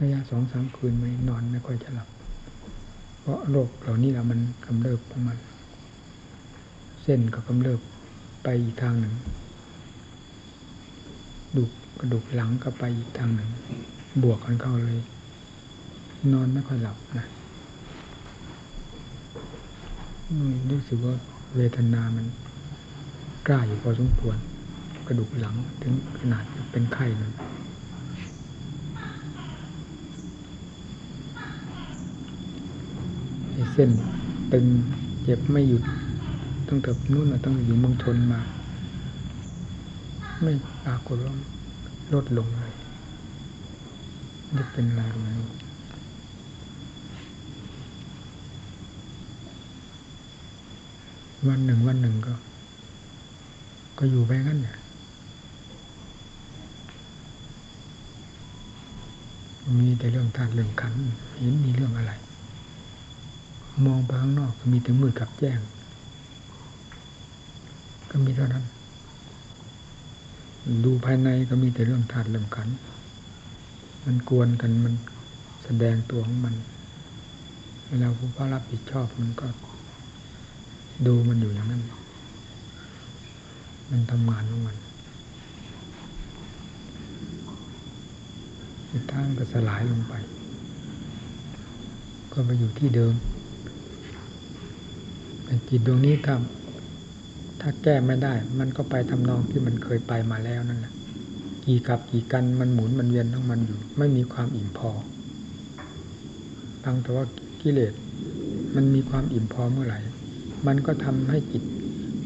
ระยะสองสามคืนไม่นอนไม่ค่อยจะหลับ เพราะโรคเหล่านี้แหละมันกำเริบของมัน เส้นก็กำเริบไปอีกทางหนึ่งดุกกระดูกหลังก็ไปอีกทางหนึ่ง บวกกันเข้าเลย นอนไม่ค่อยหลับนะรู้สึกว่าเวทนามันกล้าอยู่พอสมควร กระดูกหลังถึงขนาดเป็นไข้เลยเส้นเป็นเจ็บไม่หยุดตั้งแต่นู่นมาตั้งอยู่เมืองชนมา ไม่ปรากฏว่าลดลงเลยจะเป็นอะไรไหมวันหนึ่งวันหนึ่งก็ ก็อยู่ไปงั้นเนี่ยมีแต่เรื่องธาตุเรื่องขันเห็นมีเรื่องอะไร มองไปข้างนอกก็มีแต่มืดกับแจ้ง ก็มีเท่านั้น ดูภายในก็มีแต่เรื่องธาตุเรื่องขัน มันกวนกันมันแสดงตัวของมันเวลาผู้พระรับผิดชอบมันก็ ดูมันอยู่อย่างนั้น มันทำงานของมันสุดท้ายก็สลายลงไป ก็ไปอยู่ที่เดิม จิตดวงนี้ถ้าถ้าแก้ไม่ได้ มันก็ไปทำนองที่มันเคยไปมาแล้วนั่นแหละกี่กับกี่กันมันหมุนมันเวียนทั้งมันอยู่ ไม่มีความอิ่มพอตั้งแต่ว่ากิเลสมันมีความอิ่มพอเมื่อไหร่ มันก็ทำให้จิต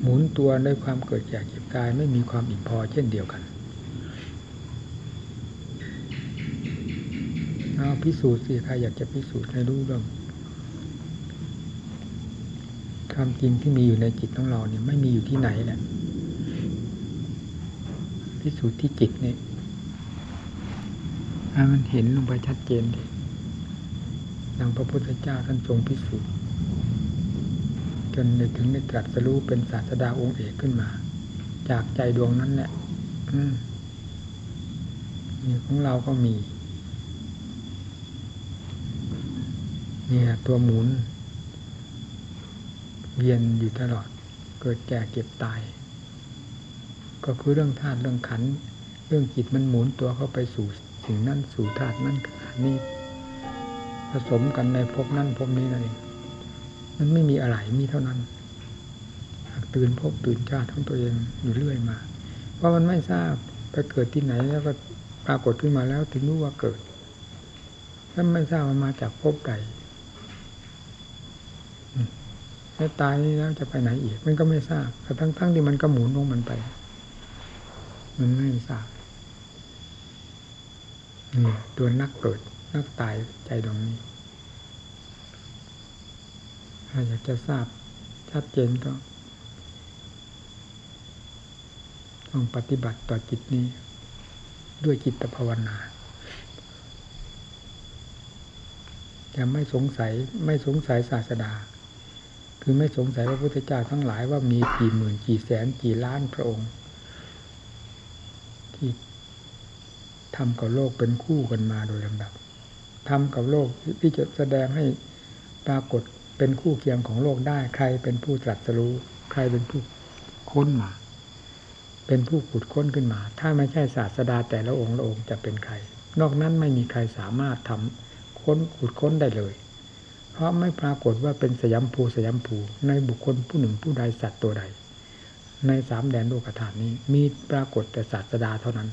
หมุนตัวด้วยความเกิดแก่เก็บกาย ไม่มีความอิ่มพอเช่นเดียวกันเอาพิสูจน์สิใครอยากจะพิสูจน์ให้รู้เรื่อง ความจริงที่มีอยู่ในจิตของเราเนี่ยไม่มีอยู่ที่ไหนแหละพิสูจน์ที่จิตนี่ให้มันเห็นลงไปชัดเจนเลยดังพระพุทธเจ้าท่านทรงพิสูจน์จนในถึงได้ตรัสรู้เป็นศาสดาองค์เอกขึ้นมา จากใจดวงนั้นแหละนี่ของเราก็มี เนี่ยตัวหมุน เวียนอยู่ตลอด เกิดแก่เก็บตาย ก็คือเรื่องธาตุเรื่องขัน เรื่องจิตมันหมุนตัวเข้าไปสู่สิ่งนั้นสู่ธาตุนั้นขนาดนี้ผสมกันในภพนั้นภพนี้นั่นเองมันไม่มีอะไรมีเท่านั้นตื่นพบตื่นชาติของตัวเองอยู่เรื่อยมา เพราะมันไม่ทราบไปเกิดที่ไหนแล้วก็ปรากฏขึ้นมาแล้วถึงรู้ว่าเกิดถ้าไม่ทราบว่ามาจากภพใด แล้วตายแล้วจะไปไหนอีก มันก็ไม่ทราบแต่ทั้งๆทที่มันก็หมุนลงมันไป มันไม่ทราบนี่ตัวนักเกิด นักตายใจดวงนี้ ถ้าอยากจะทราบชัดเจนก็ต้องปฏิบัติต่อจิตนี้ ด้วยจิตภาวนาจะไม่สงสัยไม่สงสัยศาสดา คือไม่สงสัยพระพุทธเจ้าทั้งหลายว่ามีกี่หมื่นกี่แสนกี่ล้านพระองค์ ที่ทำกับโลกเป็นคู่กันมาโดยลำดับทำกับโลกที่จะแสดงให้ปรากฏเป็นคู่เคียงของโลกได้ ใครเป็นผู้ตรัสรู้ ใครเป็นผู้ค้นมา เป็นผู้ขุดค้นขึ้นมา ถ้าไม่ใช่ศาสดาแต่ละองค์ละองค์จะเป็นใคร นอกนั้นไม่มีใครสามารถทำค้นขุดค้นได้เลย เพราะไม่ปรากฏว่าเป็นสยามภูสยามภูในบุคคลผู้หนึ่งผู้ใดสัตว์ตัวใด ในสามแดนโลกฐานนี้ มีปรากฏแต่ศาสดาเท่านั้น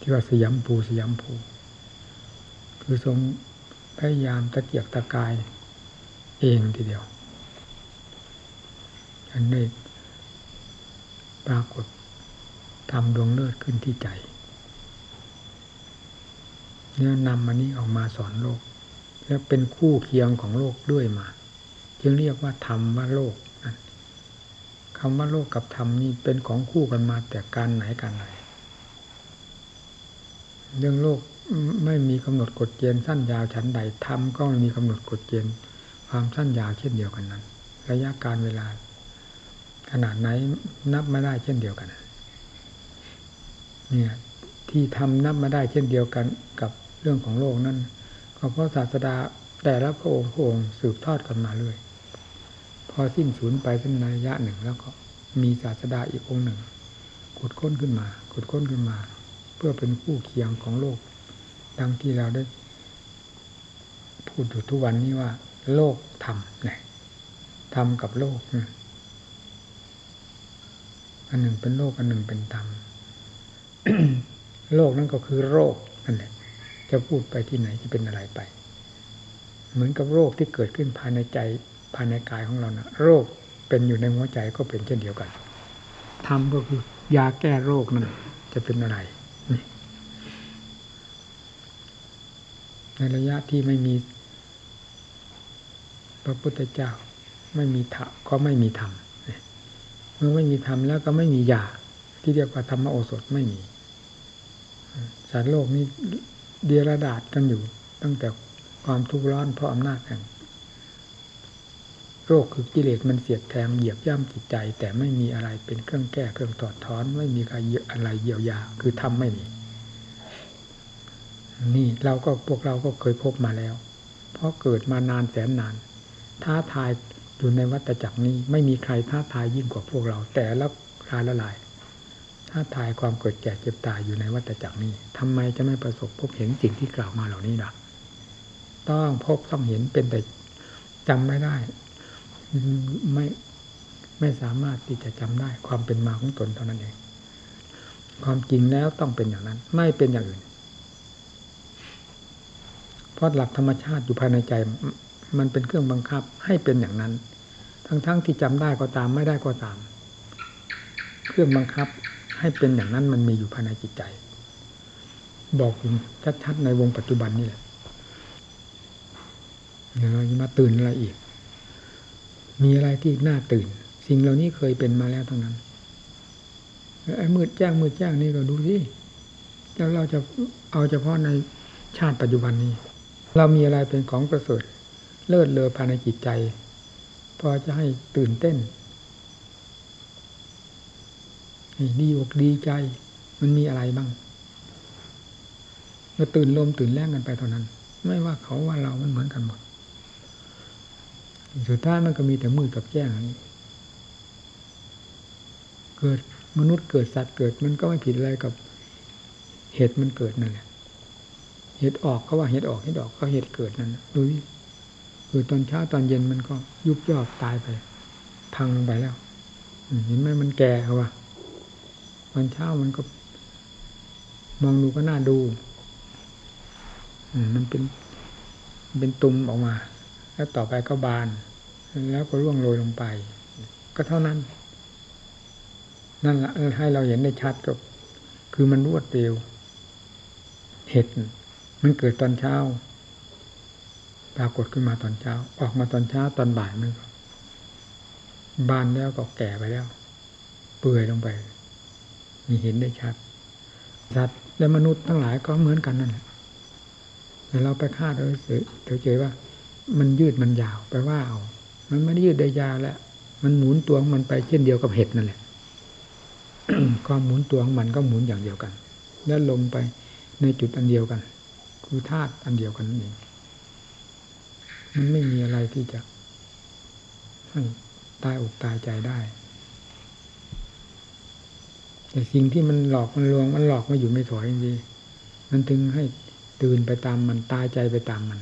ที่ว่าสยามภูสยามภูคือทรงพยายามตะเกียกตะกายเองทีเดียว อันนี้ปรากฏทำดวงเลือดขึ้นที่ใจ เนี่ยนำมันนี้ออกมาสอนโลก แล้วเป็นคู่เคียงของโลกด้วยมา จึงเรียกว่าธรรมว่าโลกนั่นคำว่าโลกกับธรรมนี่เป็นของคู่กันมาแต่การไหนการไหน เรื่องโลกไม่มีกำหนดกฎเกณฑ์สั้นยาวชั้นใดทำก็ไม่มีกำหนดกฎเกณฑ์ความสั้นยาวเช่นเดียวกันนั้น ระยะการเวลา ขนาดไหนนับไม่ได้เช่นเดียวกัน เนี่ยที่ทำนับมาได้เช่นเดียวกันกับ เรื่องของโลกนั้นก็เพราะศาสดาแต่ละพระองค์พระองค์สืบทอดกันมาเรื่อยพอสิ้นสูญไปสิ้นระยะหนึ่งแล้วก็มีศาสดาอีกองค์หนึ่งขุดค้นขึ้นมาขุดค้นขึ้นมา เพื่อเป็นคู่เคียงของโลก ดังที่เราได้พูดอยู่ทุกวันนี้ว่า โลกธรรมเนี่ยธรรมกับโลกอันหนึ่งเป็นโลกอันหนึ่งเป็นธรรมโลกนั่นก็คือโรคนั่นแหละ จะพูดไปที่ไหนจะเป็นอะไรไป เหมือนกับโรคที่เกิดขึ้นภายในใจภายในกายของเรานะโรคเป็นอยู่ในหัวใจก็เป็นเช่นเดียวกันธรรมก็คือยาแก้โรคนั่นจะเป็นอะไรในระยะที่ไม่มี พระพุทธเจ้า ไม่มีธรรมก็ไม่มีธรรมเมื่อไม่มีธรรมแล้วก็ไม่มียาที่เรียกว่าธรรมโอสถไม่มีสารโลกนี้ เดียระดาษกันอยู่ ตั้งแต่ความทุกข์ร้อนเพราะอำนาจแห่งโรคคือกิเลสมันเสียดแทงเหยียบย่ำจิตใจ แต่ไม่มีอะไรเป็นเครื่องแก้เครื่องถอดถอน ไม่มีใครอะไรเยียวยา คือทำไม่มี นี่เราก็พวกเราก็เคยพบมาแล้ว เพราะเกิดมานานแสนนาน ท้าทายอยู่ในวัฏจักรนี้ ไม่มีใครท้าทายยิ่งกว่าพวกเรา แต่ละรายละลาย ท้าทายความเกิดแก่เจ็บตายอยู่ในวัฏจักรนี้ทำไมจะไม่ประสบพบเห็นสิ่งที่กล่าวมาเหล่านี้ล่ะ ต้องพบต้องเห็นเป็นแต่จำไม่ได้ ไม่ไม่สามารถที่จะจำได้ความเป็นมาของตนเท่านั้นเอง ความจริงแล้วต้องเป็นอย่างนั้น ไม่เป็นอย่างอื่น เพราะหลักธรรมชาติอยู่ภายในใจ มันเป็นเครื่องบังคับให้เป็นอย่างนั้น ทั้งๆทที่จำได้ก็ตามไม่ได้ก็ตาม เครื่องบังคับ ให้เป็นอย่างนั้นมันมีอยู่ภายในจิตใจ บอกคุณชัดๆในวงปัจจุบันนี่แหละเดี๋ยวเราจะมาตื่นอะไรอีก มีอะไรที่น่าตื่น สิ่งเหล่านี้เคยเป็นมาแล้วทั้งนั้นไอ้มืดแจ้งมืดแจ้งนี่ก็ดูสิแล้วเราจะเอาเฉพาะในชาติปัจจุบันนี้ เรามีอะไรเป็นของประเสริฐเลิศเลอภายในจิตใจ พอจะให้ตื่นเต้น ดีอกดีใจ มันมีอะไรบ้างก็ตื่นลมตื่นแรงกันไปเท่านั้น ไม่ว่าเขาว่าเรามันเหมือนกันหมดสุดท้ายมันก็มีแต่มืดกับแจ้งนี้ เกิดมนุษย์เกิดสัตว์เกิดมันก็ไม่ผิดอะไรกับเหตุมันเกิดนั่นแหละเหตุออกเขาว่าเหตุออกเหตุออกก็เหตุเกิดนั่นดูคือตอนเช้าตอนเย็นมันก็ยุบยอบตายไป พังลงไปแล้วเห็นไหมมันแก่เขาว่า ตอนเช้ามันก็ มองดูก็น่าดูมันเป็นเป็นตุ่มออกมา แล้วต่อไปก็บาน แล้วก็ร่วงโรยลงไป ก็เท่านั้น นั่นแหละให้เราเห็นได้ชัดก็คือมันรวดเร็วเห็ดมันเกิดตอนเช้า ปรากฏขึ้นมาตอนเช้า ออกมาตอนเช้าตอนบ่ายมันบานแล้วก็แก่ไปแล้ว เปื่อยลงไป นี่เห็นได้ชัดสัตว์และมนุษย์ทั้งหลายก็เหมือนกันนั่นแหละแต่เราไปคาดเราเฉยๆว่า มันยืดมันยาวไปว่าเอา มันไม่ได้ยืดได้ยาวแล้วมันหมุนตัวของมันไปเช่นเดียวกับเห็ดนั่นแหละความหมุนตัวของมันก็หมุนอย่างเดียวกัน แล้วลงไปในจุดอันเดียวกัน คือธาตุอันเดียวกันนั่นเองมันไม่มีอะไรที่จะให้ตายอกตายใจได้ แต่สิ่งที่มันหลอกมันลวงมันหลอกมาอยู่ไม่ถอยจริงๆมันถึงให้ตื่นไปตามมันตายใจไปตามมัน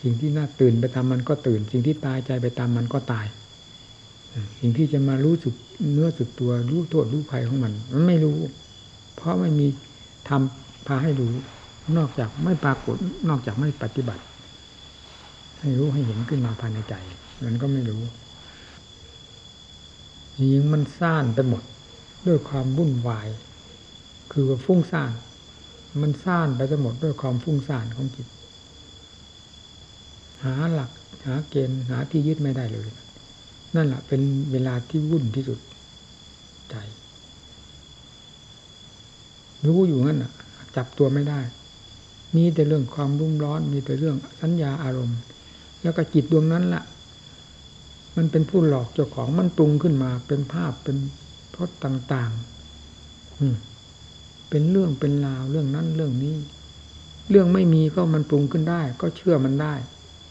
สิ่งที่น่าตื่นไปตามมันก็ตื่น สิ่งที่ตายใจไปตามมันก็ตาย สิ่งที่จะมารู้สึกเนื้อสึกตัวรู้โทษรู้ภัยของมัน มันไม่รู้ เพราะไม่มีทำพาให้รู้นอกจากไม่ปรากฏนอกจากไม่ปฏิบัติ ให้รู้ให้เห็นขึ้นมาภายในใจ มันก็ไม่รู้ยิงมันซ่านไปหมด ด้วยความวุ่นวาย คือฟุ้งซ่าน มันซ่านไปทั้งหมดด้วยความฟุ้งซ่านของจิต หาหลัก หาเกณฑ์หาที่ยึดไม่ได้เลย นั่นแหละเป็นเวลาที่วุ่นที่สุดใจรู้อยู่งั้นอะ จับตัวไม่ได้ มีแต่เรื่องความรุ่มร้อน มีแต่เรื่องสัญญาอารมณ์ แล้วก็จิตดวงนั้นละ่ะ มันเป็นผู้หลอกเจ้าของมันปรุงขึ้นมาเป็นภาพเป็น พจน์ต่างๆเปเป็นเรื่องเป็นราวเรื่องนั้นเรื่องนี้ เรื่องไม่มีก็มันปรุงขึ้นได้ ก็เชื่อมันได้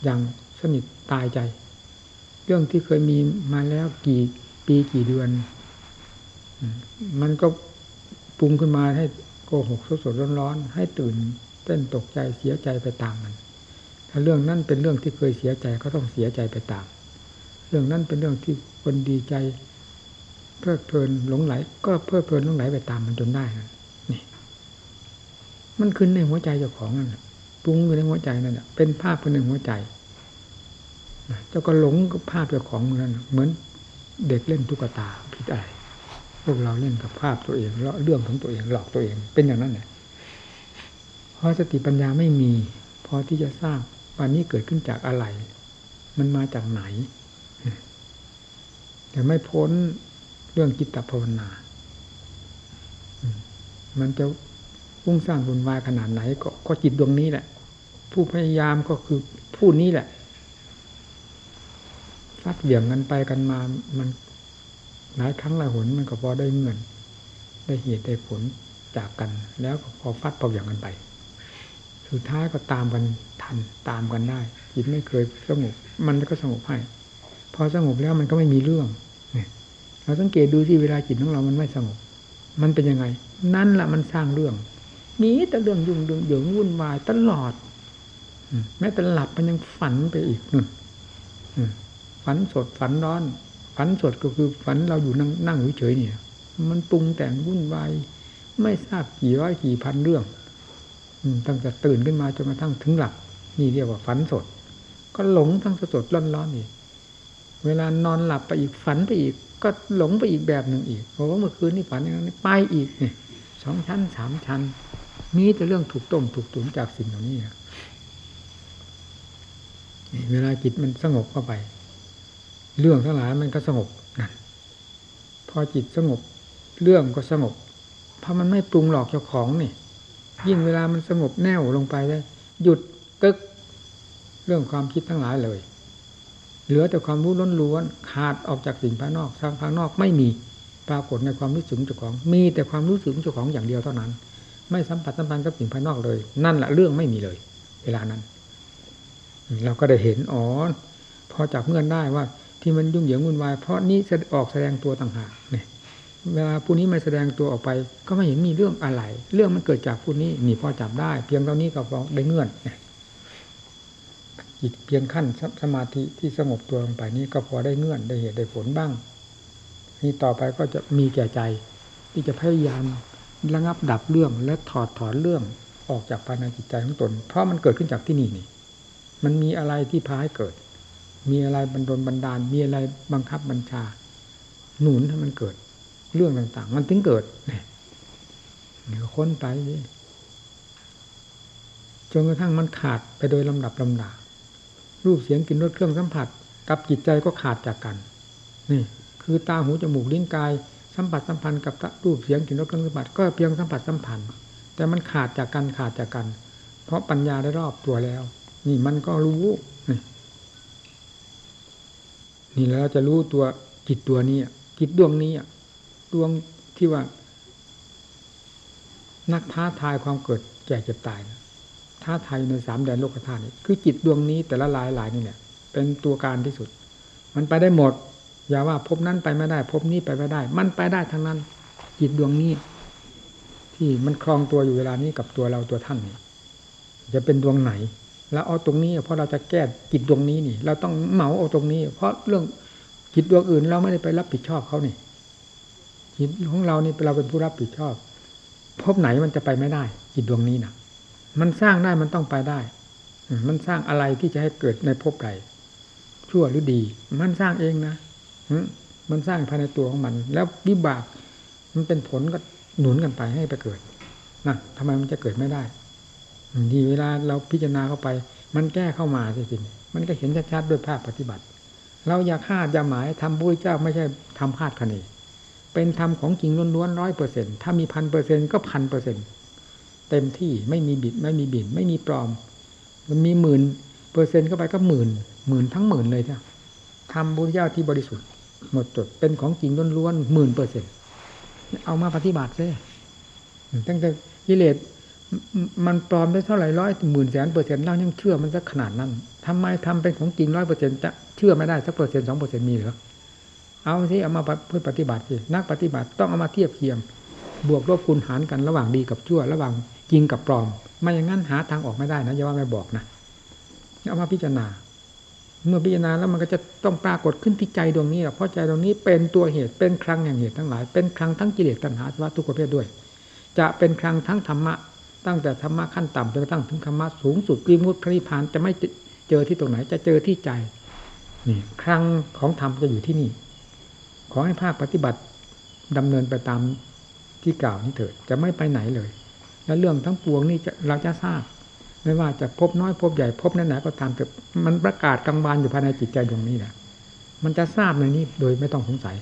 อย่างสนิทตายใจ เรื่องที่เคยมีมาแล้วกี่ปีกี่เดือนมันก็ปรุงขึ้นมาให้โกหกสดสดร้อนๆให้ตื่นเต้นตกใจเสียใจไปตามมันถ้าเรื่องนั้นเป็นเรื่องที่เคยเสียใจก็ต้องเสียใจไปตาม เรื่องนั้นเป็นเรื่องที่คนดีใจ เพลิดเพลินหลงไหล ก็เพลิดเพลินหลงไหลไปตามมันจนได้นะนี่ มันขึ้นในหัวใจเจ้าของนั่นปรุงอยู่ในหัวใจนั่นเป็นภาพคนหนึ่งหัวใจเจ้าก็หลงกับภาพเจ้าของนั่นเหมือนเด็กเล่นตุ๊กตาผิดอะไรพวกเราเล่นกับภาพตัวเองแล้วเรื่องของตัวเองหลอกตัวเอง เป็นอย่างนั้นแหละเพราะสติปัญญาไม่มี พอที่จะทราบวันนี้เกิดขึ้นจากอะไร มันมาจากไหน แต่ไม่พ้น เรื่องจิตตภาวนา มันจะวุ่งสร้างบุญวายขนาดไหนก็ก็จิตดวงนี้แหละ ผู้พยายามก็คือผู้นี้แหละฟัดเหวี่ยงกันไปกันมา มันหลายครั้งหลายหนมันก็พอได้เงิน ได้เหตุได้ผลจากกัน แล้วก็พอฟัดเป่าอย่างกันไป สุดท้ายก็ตามกันทันตามกันได้จิตไม่เคยสงบมันก็สงบให้พอสงบแล้วมันก็ไม่มีเรื่อง เราสังเกตดูที่เวลาจิตของเรามันไม่สงบ มันเป็นยังไง นั่นแหละมันสร้างเรื่องนี้แต่เรื่องยุ่งเรื่องเหยิงวุ่นวายตลอดแม้แต่หลับมันยังฝันไปอีกนึงฝันสดฝันร้อน ฝันสดก็คือฝันเราอยู่นั่งนั่งเฉยเนี่ย มันปรุงแต่งวุ่นวายไม่ทราบกี่ร้อยกี่พันเรื่องตั้งแต่ตื่นขึ้นมาจนกระทั่งถึงหลับนี่เรียกว่าฝันสด ก็หลงทั้งสดร้อนร้อนอีกเวลานอนหลับไปอีกฝันไปอีก ก็หลงไปอีกแบบหนึ่งอีกเพราะว่าเมื่อคืนนี่ฝันอย่างนั้นไปอีกเนี่ยสองชั้นสามชั้น มีแต่เรื่องถูกต้มถูกตุ๋นจากสิ่งเหล่านี้เวลาจิตมันสงบเข้าไป เรื่องทั้งหลายมันก็สงบนั่นพอจิตสงบเรื่องก็สงบ เพราะมันไม่ปรุงหลอกเจ้าของนี่ ยิ่งเวลามันสงบแน่วลงไปได้หยุดกึกเรื่องความคิดทั้งหลายเลย เหลือแต่ความรู้ล้นล้วนขาดออกจากสิ่งภายนอกทางภายนอกไม่มีปรากฏในความรู้สึกเจ้าของ มีแต่ความรู้สึกเจ้าของอย่างเดียวเท่านั้น ไม่สัมผัสสัมพันธ์กับสิ่งภายนอกเลย นั่นแหละเรื่องไม่มีเลย เวลานั้น เราก็ได้เห็นอ๋อพอจับเงื่อนได้ว่าที่มันยุ่งเหยิงวุ่นวายเพราะนี้ออกแสดงตัวต่างหากเนี่ยเวลาผู้นี้ไม่แสดงตัวออกไป ก็ไม่เห็นมีเรื่องอะไร เรื่องมันเกิดจากผู้นี้นี่พอจับได้ เพียงเท่านี้ก็พอได้เงื่อน จิตเพียงขั้นสมาธิที่สงบตัวลงไปนี้ก็พอได้เงื่อนได้เหตุได้ผลบ้าง นี่ต่อไปก็จะมีแก่ใจ ที่จะพยายามระงับดับเรื่องและถอดถอนเรื่องออกจากภายในจิตใจของตน เพราะมันเกิดขึ้นจากที่นี่นี่ มันมีอะไรที่พาให้เกิด มีอะไรบันดลบันดาล มีอะไรบังคับบัญชา หนุนให้มันเกิด เรื่องต่าง ๆ มันถึงเกิดเนี่ยค้นไปจนกระทั่งมันขาดไปโดยลำดับลำดา รูปเสียงกลิ่นรสเครื่องสัมผัส กับจิตใจก็ขาดจากกัน นี่ คือตาหูจมูกลิ้นกาย สัมผัสสัมพันธ์กับรูปเสียงกลิ่นรสเครื่องสัมผัสก็เพียงสัมผัสสัมพันธ์ แต่มันขาดจากกันขาดจากกัน เพราะปัญญาได้รอบตัวแล้ว นี่มันก็รู้นี่แล้วจะรู้ตัวจิตตัวนี้จิตดวงนี้ดวงที่ว่า นักท้าทายความเกิดแก่เจ็บตายนะ ท้าทยในสามแดนโลกธาตุนี่คือจิตดวงนี้แต่ละลายหลายนี่แหละเป็นตัวการที่สุด มันไปได้หมด อย่าว่าพบนั้นไปไม่ได้ พบนี้ไปไม่ได้ มันไปได้ทั้งนั้น จิตดวงนี้ ที่มันคลองตัวอยู่เวลานี้กับตัวเราตัวท่านนี่จะเป็นดวงไหน แล้วเอาตรงนี้ เพราะเราจะแก้จิตดวงนี้นี่ เราต้องเหมาเอาตรงนี้ เพราะเรื่องจิตดวงอื่น เราไม่ได้ไปรับผิดชอบเขานี่จิตของเรานี่เราเป็นผู้รับผิดชอบ พบไหนมันจะไปไม่ได้จิตดวงนี้นะ มันสร้างได้มันต้องไปได้ มันสร้างอะไรที่จะให้เกิดในภพใดชั่วหรือดี มันสร้างเองนะมันสร้างภายในตัวของมัน แล้ววิบาก มันเป็นผลก็หนุนกันไปให้ไปเกิดนะทำไมมันจะเกิดไม่ได้ดีเวลาเราพิจารณาเข้าไป มันแก้เข้ามาจริงๆมันก็เห็นชัดๆด้วยภาคปฏิบัติ เราอยากคาดอย่าหมายทำบุญเจ้าไม่ใช่ทำคาดคะเนเป็นธรรมของจริงล้วนๆร้อยเปอร์เซ็นถ้ามีพันเปอร์เซ็นก็พันเปอร์เซ็นต์ เต็มที่ไม่มีบิดไม่มีบินไม่มีปลอม มันมีหมื่นเปอร์เซ็นต์เข้าไปก็หมื่นหมื่นทั้งหมื่นเลยจ้ะทำบุญเจ้าที่บริสุทธิ์ หมดจดเป็นของจริงล้วนๆหมื่นเปอร์เซ็นต์เอามาปฏิบัติซิตั้งแต่กิเลสมันปลอมได้เท่าไหร่ร้อยหมื่นแสนเปอร์เซ็นต์เรายังเชื่อมันสักขนาดนั้นทำไมทำเป็นของจริงร้อยเปอร์เซ็นต์จะเชื่อไม่ได้สักเปอร์เซ็นต์สองเปอร์เซ็นต์มีหรือเอาสิเอามาเพื่อปฏิบัติสินักปฏิบัติต้องเอามาเทียบเคียง บวกลบคูณหารกันระหว่างดีกับชั่ว ระหว่างจริงกับปลอม ไม่อย่างนั้นหาทางออกไม่ได้นะอย่าว่าไม่บอกนะเอามาพิจารณา เมื่อพิจารณาแล้วมันก็จะต้องปรากฏขึ้นที่ใจดวงนี้เพราะใจดวงนี้เป็นตัวเหตุเป็นครั้งแห่งเหตุทั้งหลาย เป็นครั้งทั้งกิเลสตัณหาสวัทุกประเภทด้วย จะเป็นครั้งทั้งธรรมะ ตั้งแต่ธรรมะขั้นต่ำจนกระทั่งถึงธรรมะสูงสุดวิมุตติพระนิพพานจะไม่เจอที่ตรงไหนจะเจอที่ใจนี่ครั้งของธรรมจะอยู่ที่นี่ ขอให้ภาคปฏิบัติดำเนินไปตาม ที่กล่าวนี้เถิดจะไม่ไปไหนเลย และเรื่องทั้งปวงนี่จะเราจะทราบ ไม่ว่าจะพบน้อยพบใหญ่พบนั้นไหนก็ตามแต่มันประกาศกลางวานอยู่ภายในจิตใจดวงนี้แหละมันจะทราบในนี้โดยไม่ต้องสงสัย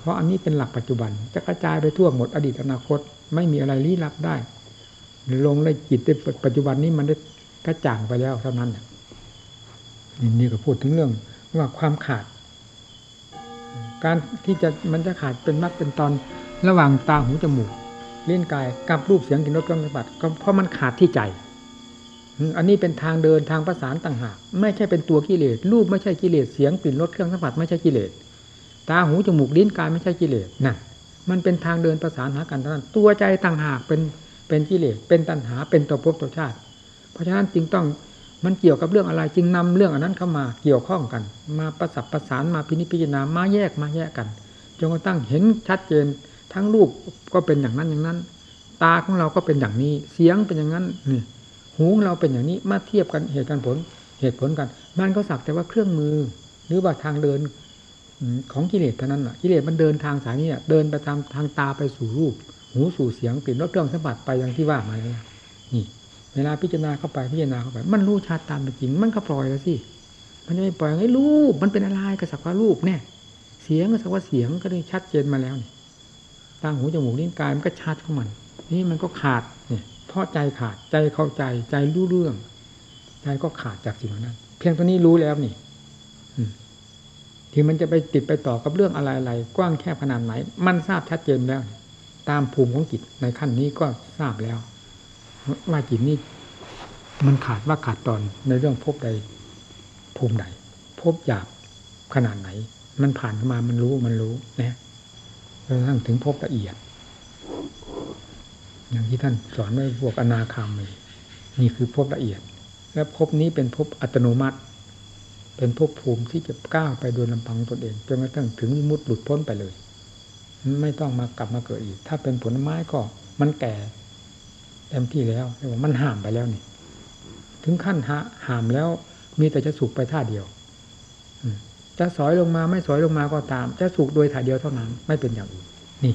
เพราะอันนี้เป็นหลักปัจจุบัน จะกระจายไปทั่วหมดอดีตอนาคต ไม่มีอะไรลี้ลับได้ ลงในจิตในปัจจุบันนี้มันได้กระจ่างไปแล้วเท่านั้นนี่ก็พูดถึงเรื่องว่าความขาด การที่จะมันจะขาดเป็นมรรคเป็นตอน ระหว่างตาหูจมูกเล่นกายกับรูปเสียงกินรสเครื่องสัมผัสเพราะมันขาดที่ใจ อันนี้เป็นทางเดินทางประสานต่างหาก ไม่ใช่เป็นตัวกิเลสรูปไม่ใช่กิเลสเสียงกลิ่นรสเครื่องสัมผัสไม่ใช่กิเลสตาหูจมูกลิ้นกายไม่ใช่กิเลสนั่นมันเป็นทางเดินประสานหากันเท่านั้นตัวใจต่างหากเป็นเป็นกิเลสเป็นตัณหาเป็นตัวภพตัวชาติ เพราะฉะนั้นจึงต้องมันเกี่ยวกับเรื่องอะไรจึงนำเรื่องอันนั้นเข้ามาเกี่ยวข้องกัน มาประสับประสานมาพินิจพิจารณามาแยกมาแยกกันจนกระทั่งเห็นชัดเจน ทั้งรูปก็เป็นอย่างนั้นอย่างนั้น ตาของเราก็เป็นอย่างนี้ เสียงเป็นอย่างนั้นนี่หูของเราเป็นอย่างนี้มาเทียบกันเหตุกันผลเหตุผลกัน มันก็สักแต่ว่าเครื่องมือ หรือว่าทางเดินของกิเลสเท่านั้นแหละกิเลสมันเดินทางสายนี้เดินไปตามทางตาไปสู่รูป หูสู่เสียงกลิ่นรสเครื่องสัมผัสไปอย่างที่ว่ามาแล้วนี่ เวลาพิจารณาเข้าไปพิจารณาเข้าไป มันรู้ชัดตามเป็นจริง มันก็ปล่อยแล้วสิมันจะไม่ปล่อยไอ้รูป มันเป็นอะไรก็สักว่ารูปเนี่ยเสียงก็สักว่าเสียงก็ได้ชัดเจนมาแล้วนี่ ตาหูจมูกลิ้นกายมันก็ชัดของมัน นี่มันก็ขาดเนี่ยเพราะใจขาดใจเข้าใจใจรู้เรื่อง ใจก็ขาดจากสิ่งนั้น เพียงตัวนี้รู้แล้วนี่ที่มันจะไปติดไปต่อกับเรื่องอะไรๆกว้างแค่ขนาดไหน มันทราบชัดเจนแล้ว ตามภูมิของจิตในขั้นนี้ก็ทราบแล้ว ว่าจิตนี้มันขาดว่าขาดตอนในเรื่องพบใดภูมิใดพบหยาบขนาดไหน มันผ่านมามันรู้มันรู้นะ จนกระทั่งถึงพบละเอียด อย่างที่ท่านสอนไว้พวกอนาคามีนี่คือพบละเอียด และพบนี้เป็นพบอัตโนมัติ เป็นภพภูมิที่จะก้าวไปโดยลำพังตนเองจนกระทั่งถึงมุดหลุดพ้นไปเลย ไม่ต้องมากลับมาเกิดอีก ถ้าเป็นผลไม้ก็มันแก่เต็มที่แล้วเรียกว่ามันห่ามไปแล้วนี่ ถึงขั้นหาห่ามแล้วมีแต่จะสุกไปท่าเดียว จะสอยลงมาไม่สอยลงมาก็ตาม จะสุกโดยถ่ายเดียวเท่านั้น ไม่เป็นอย่างอื่นนี่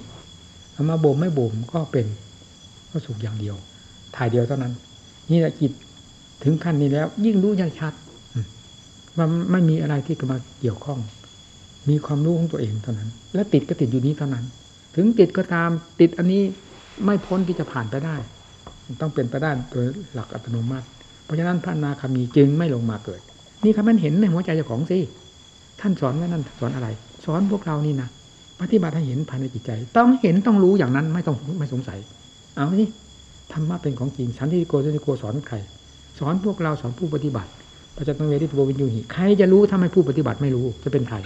เอามาบ่มไม่บ่มก็เป็น ก็สุกอย่างเดียว ถ่ายเดียวเท่านั้น นี่แหละจิตถึงขั้นนี้แล้ว ยิ่งรู้ยังชัดว่าไม่มีอะไรที่จะมาเกี่ยวข้อง มีความรู้ของตัวเองเท่านั้น และติดก็ติดอยู่นี้เท่านั้น ถึงติดก็ตามติดอันนี้ไม่พ้นที่จะผ่านไปได้ ต้องเป็นไปได้โดยหลักอัตโนมัติ เพราะฉะนั้นพระนาคามีจึงไม่ลงมาเกิด นี่ครับมันเห็นในหัวใจเจ้าของสิ ท่านสอนว่านั่นสอนอะไร สอนพวกเรานี่นะปฏิบัติให้เห็นภายในจิตใจ ต้องเห็นต้องรู้อย่างนั้นไม่ต้องไม่สงสัย เอาสิธรรมะเป็นของจริงสันติโกสันติโกสอนใคร สอนพวกเราสอนผู้ปฏิบัติพระจ้าตังเวทิตโววินยูหิใครจะรู้ถ้าไม่ผู้ปฏิบัติไม่รู้จะเป็นใคร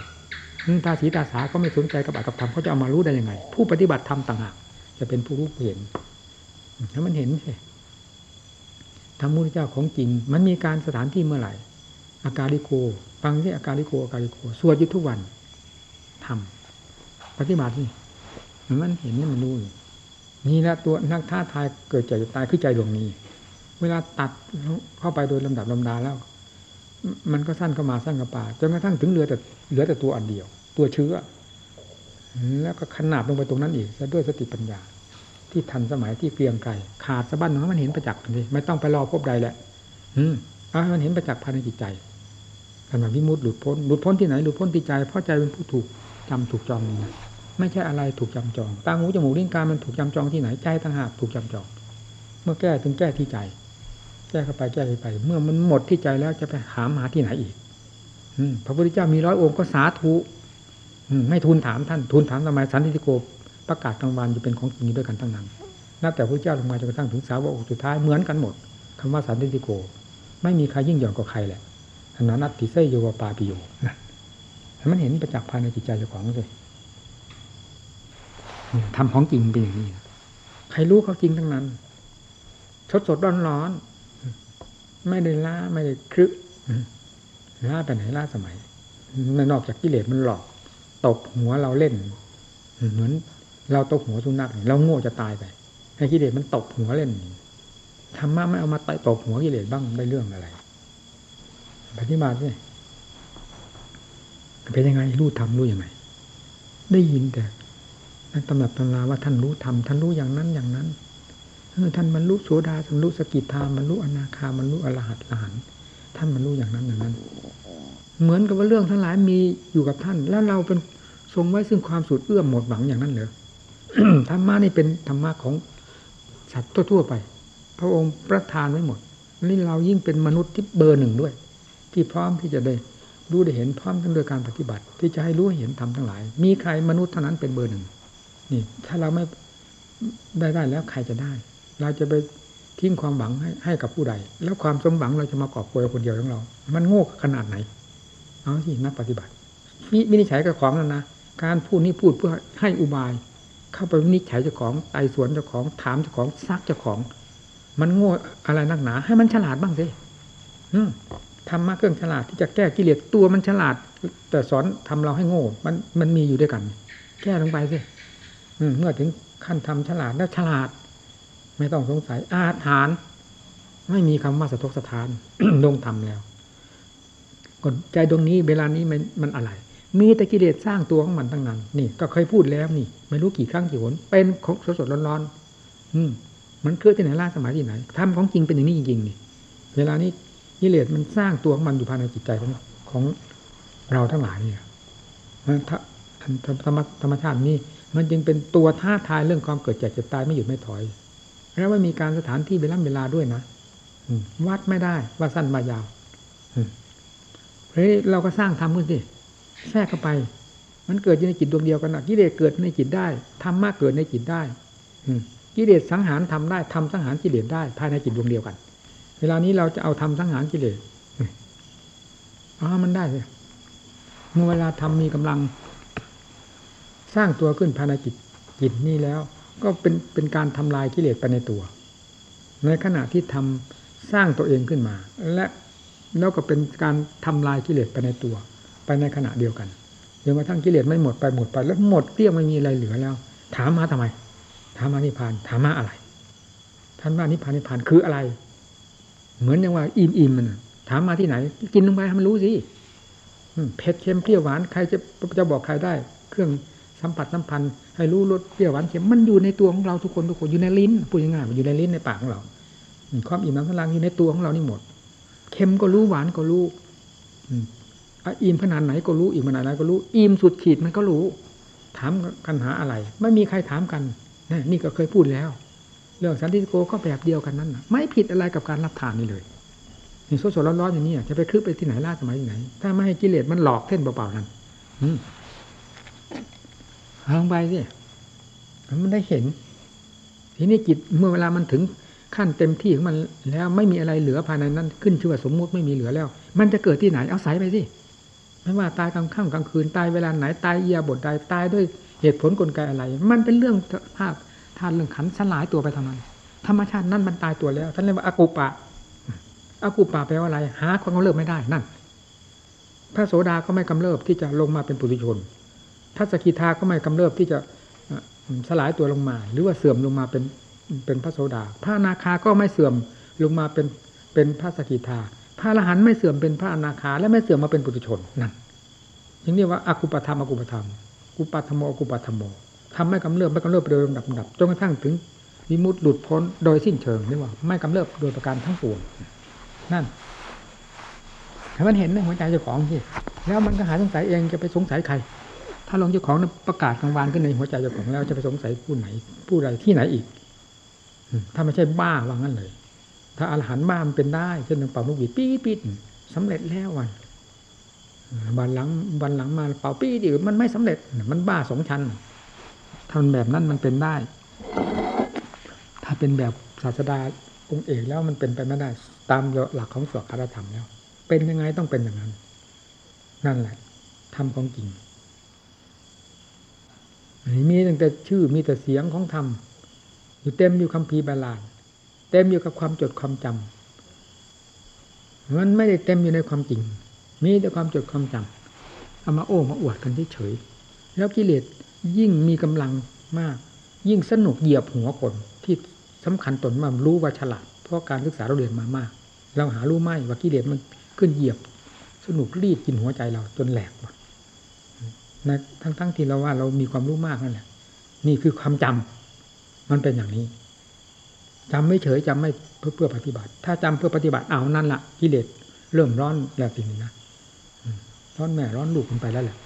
ตาสีตาสาก็ไม่สนใจกับอัตกับธรรมเขาจะเอามารู้ได้ยังไง ผู้ปฏิบัติธรรมต่างหากจะเป็นผู้รู้เห็นถ้ามันเห็นสิธรรมมุทเจ้าของจริง มันมีการสถานที่เมื่อไหร่ อาการิโกฟังที่อาการิโกอาการิโกสวดยู่ทุกวันทำปฏิบัตินี่มันเห็นนี่มันรู้นี่แหละตัวนักท่าทายเกิดใจตายคือใจดวงนี้ เวลาตัดเข้าไปโดยลำดับลำดาแล้ว มันก็สั้นเข้ามาสั้นกับป่าจนกระทั่งถึงเหลือแต่เหลือแต่ตัวอันเดียว ตัวเชื้อแล้วก็ขนาบลงไปตรงนั้นอีกด้วยสติปัญญา ที่ทันสมัยที่เกรียงไกรขาดสะบั้นมันเห็นประจักษ์เลยไม่ต้องไปรอพบใดแหละ อืม อามันเห็นประจักษ์ภายในจิตใจขณะวิมุตต์หลุดพ้นหลุดพ้นที่ไหนหลุดพ้นที่ใจเพราะใจเป็นผู้ถูกจำถูกจองนี่นะไม่ใช่อะไรถูกจำจองตาหูจมูกลิ้นกายมันถูกจำจองที่ไหนใจต่างหากถูกจำจอง เมื่อแก้ถึงแก้ที่ใจ แก้เข้าไปแก้ไป เมื่อมันหมดที่ใจแล้วจะไปหาหาที่ไหนอีก อืพระพุทธเจ้ามีร้อยองค์ก็สาธุไม่ทูลถามท่านทูลถามทำไมสันติโกประกาศกลางวันจะเป็นของจริงด้วยกันทั้งนั้นนับแต่พระเจ้าลงมาจนกระทั่งถึงสาวกสุดท้ายเหมือนกันหมดคำว่าสันติโก ไม่มีใครยิ่งหย่อนกว่าใครแหละอนานัตติเซโยวปาปิโยนะมันเห็นประจักษ์ภายในจิตใจเจ้าของเลยทำของจริงเป็นอย่างนี้ใครรู้เขาจริงทั้งนั้นสดสดร้อนร้อนไม่ได้ล้าไม่ได้ครึล้าไปไหนล้าสมัยนอกจากกิเลสมันหลอกตบหัวเราเล่น เหมือน เราตบหัวสุนัขเราโง่จะตายไปให้กิเลสมันตบหัวเล่น ธรรมะไม่เอามาไต่ตบหัวกิเลสบ้างได้เรื่องอะไรปฏิบัติสิเป็นยังไงรู้ทำรู้ยังไง ได้ยินแต่ตำหนักตำราว่าท่านรู้ทำท่านรู้อย่างนั้นอย่างนั้นท่านบรรลุโสดาท่านรู้สกิทาบรรลุอนาคาบรรลุอรหัตอรหันท่านบรรลุอย่างนั้นอย่างนั้น เหมือนกับว่าเรื่องทั้งหลายมีอยู่กับท่าน แล้วเราเป็นทรงไว้ซึ่งความสุดเอื้อมหมดหวังอย่างนั้นเหรอธรรมะนี่เป็นธรรมะของสัตว์ทั่วๆไป พระองค์ประทานไว้หมด นี่เรายิ่งเป็นมนุษย์ที่เบอร์หนึ่งด้วย ที่พร้อมที่จะได้รู้ได้เห็นพร้อมทั้งโดยการปฏิบัติ ที่จะให้รู้เห็นทำทั้งหลาย มีใครมนุษย์เท่านั้นเป็นเบอร์หนึ่งนี่ ถ้าเราไม่ได้ได้แล้วใครจะได้ เราจะไปทิ้งความหวังให้ให้กับผู้ใด แล้วความสมหวังเราจะมากอบโกยคนเดียวของเรา มันโง่ขนาดไหน เอาสินักปฏิบัติวินิจฉัยกับของแล้วนะการพูดนี่พูดเพื่อให้อุบาย เข้าไปวินิจฉัยเจ้าของไต่สวนเจ้าของถามเจ้าของซักเจ้าของ มันโง่อะไรนักหนา ให้มันฉลาดบ้างสิทำมาเครื่องฉลาดที่จะแก้กิเลสตัวมันฉลาด แต่สอนทำเราให้โง่ มันมันมีอยู่ด้วยกัน แก้ลงไปสิเมื่อถึงขั้นทำฉลาดแล้วฉลาด ไม่ต้องสงสัยอาถาน ไม่มีคำว่าสะทกสะทานลงทำแล้วกดใจดวงนี้เวลานี้มันมันอะไร มีแต่กิเลสสร้างตัวของมันตั้งนั้น นี่ ก็เคยพูดแล้วนี่ ไม่รู้กี่ครั้งกี่หนเป็นของสดสดร้อนๆอื มันเกิดที่ไหนล่าสมัยที่ไหนทำของจริงเป็นอย่างนี้จริงๆนี่เวลานี้กิเลสมันสร้างตัวของมันอยู่ภายในจิตใจของของเราทั้งหลายเนี่ยมันธรรมธรรมชาตินี้ มันจึงเป็นตัวท้าทายเรื่องความเกิดแก่เจ็บตายไม่หยุดไม่ถอย แล้วว่ามีการสถานที่เวลาเวลาด้วยนะวัดไม่ได้ว่าสั้นมายาวเฮ้ยเราก็สร้างทำขึ้นสิแทรกเข้าไป มันเกิดอยู่ในจิตดวงเดียวกันนะกิเลสเกิดในจิตได้ธรรมะเกิดในจิตได้ กิเลสสังหารทำได้ทำสังหารกิเลสได้ภายในจิตดวงเดียวกัน เวลานี้เราจะเอาทำสังหารกิเลสอ๋อมันได้เลยเมื่อเวลาทำมีกำลัง สร้างตัวขึ้นภายในจิตจิตนี้แล้ว ก็เป็นเป็นการทำลายกิเลสไปในตัว ในขณะที่ทำสร้างตัวเองขึ้นมา และแล้วก็เป็นการทำลายกิเลสไปในตัว ไปในขณะเดียวกันจนกระทั่งกิเลสไม่หมดไปหมดไปแล้วหมดเกลี้ยงไม่มีอะไรเหลือแล้ว ถามมาทำไม ถามมานิพานถามมาอะไรท่านว่านิพานนิพานคืออะไร เหมือนอย่างว่าอิ่มอิ่มมันถามมาที่ไหน กินลงไปให้มันรู้สิเผ็ดเค็มเปรี้ยวหวานใครจะจะบอกใครได้ เครื่องสัมผัสสัมพันธ์ให้รู้รสเปรี้ยวหวานเค็มมันอยู่ในตัวของเราทุกคนทุกคนอยู่ในลิ้นพูดง่ายๆมันอยู่ในลิ้นในปากของเราความอิ่มน้ำพลังอยู่ในตัวของเรานี่หมดเค็มก็รู้หวานก็รู้อิ่มขนาดไหนก็รู้อิ่มขนาดไหนก็รู้อิ่มสุดขีดมันก็รู้ ถามกันหาอะไร ไม่มีใครถามกัน นี่ก็เคยพูดแล้ว เรื่องสันติโกก็แบบเดียวกันนั่นไม่ผิดอะไรกับการรับทานนี่เลยนี่โซโซร้อนๆอย่างนี้จะไปคลึกไปที่ไหนล่าสมัยไหน ถ้าไม่ให้กิเลสมันหลอกเท่นเปล่าๆนั่นลองไปสิมันได้เห็น ทีนี้จิตเมื่อเวลามันถึงขั้นเต็มที่ของมันแล้วไม่มีอะไรเหลือภายในนั้น ขึ้นชื่อว่าสมมุติไม่มีเหลือแล้ว มันจะเกิดที่ไหนเอาใส่ไปสิไม่ว่าตายกลางค่ำกลางคืนตายเวลาไหนตายเอียบทใดตายด้วย เหตุผลกลไกอะไร มันเป็นเรื่องภาพธาตุเรื่องขันสลายตัวไปทำนั้นธรรมชาตินั่นมันตายตัวแล้วท่านเรียกว่าอากูปะอากูปะแปลว่าอะไร หาความกำเริบไม่ได้นั่น พระโสดาก็ไม่กำเริบที่จะลงมาเป็นปุถุชนพระสกิทาก็ไม่กำเริบที่จะสลายตัวลงมา หรือว่าเสื่อมลงมาเป็นเป็นพระโสดา พระนาคาก็ไม่เสื่อมลงมาเป็นเป็นพระสกิทา พระอรหันต์ไม่เสื่อมเป็นพระอนาคา และไม่เสื่อมมาเป็นปุถุชนนั่นอย่างนี้ว่าอากุปธรรมอากุปธรรม กุปธรรมโมอกุปธรรมโมทำไม่กำเริบไม่กำเริบโดยลำดับดับจนกระทั่งถึงวิมุตติหลุดพ้นโดยสิ้นเชิงนี่ว่า ไม่กำเริบโดยประการทั้งปวงนั่นให้มันเห็นในหัวใจเจ้าของที่แล้วมันก็หาสงสัยเองจะไปสงสัยใคร ถ้าลงเจ้าของประกาศกลางวานขึ้นในหัวใจเจ้าของแล้วจะไปสงสัยผู้ไหน ผู้ใดที่ไหนอีกถ้าไม่ใช่บ้าว่างั้นเลย ถ้าอาหารบ้ามันเป็นได้เช่นเป่าลูกหวีดปี๊ปี๊สำเร็จแล้ววัน วันหลังวันหลังมาเป่าปี๊ดีมันไม่สำเร็จ มันบ้าสองชั้นทำแบบนั้นมันเป็นได้ ถ้าเป็นแบบศาสดาองค์เอกแล้วมันเป็นไปไม่ได้ ตามหลักของสวดคารธรรมแล้ว เป็นยังไงต้องเป็นอย่างนั้น นั่นแหละธรรมของจริงมีตั้งแต่ชื่อมีแต่เสียงของธรรมอยู่เต็มอยู่คำพีบาลานเต็มอยู่กับความจดความจำมันไม่ได้เต็มอยู่ในความจริง มีแต่ความจดความจำเอามาโอ้มาอวดกันเฉยแล้วกิเลสยิ่งมีกำลังมาก ยิ่งสนุกเหยียบหัวคนที่สำคัญตนมารู้ว่าฉลาด เพราะการศึกษาเราเรียนมามาก เราหารู้ไหมว่ากิเลสมันขึ้นเหยียบ สนุกรีดกินหัวใจเราจนแหลกหมดนะทั้งๆทที่เราว่าเรามีความรู้มากนั่นแหละนี่คือความจำมันเป็นอย่างนี้จำไม่เฉยจำไม่เพื่อเพื่อปฏิบัติ ถ้าจำเพื่อปฏิบัติเอานั่นละกิเลสเริ่มร้อนแล้วสิ่นี้นะ ร้อนแม่ร้อนลูกมันไปแล้วแหละ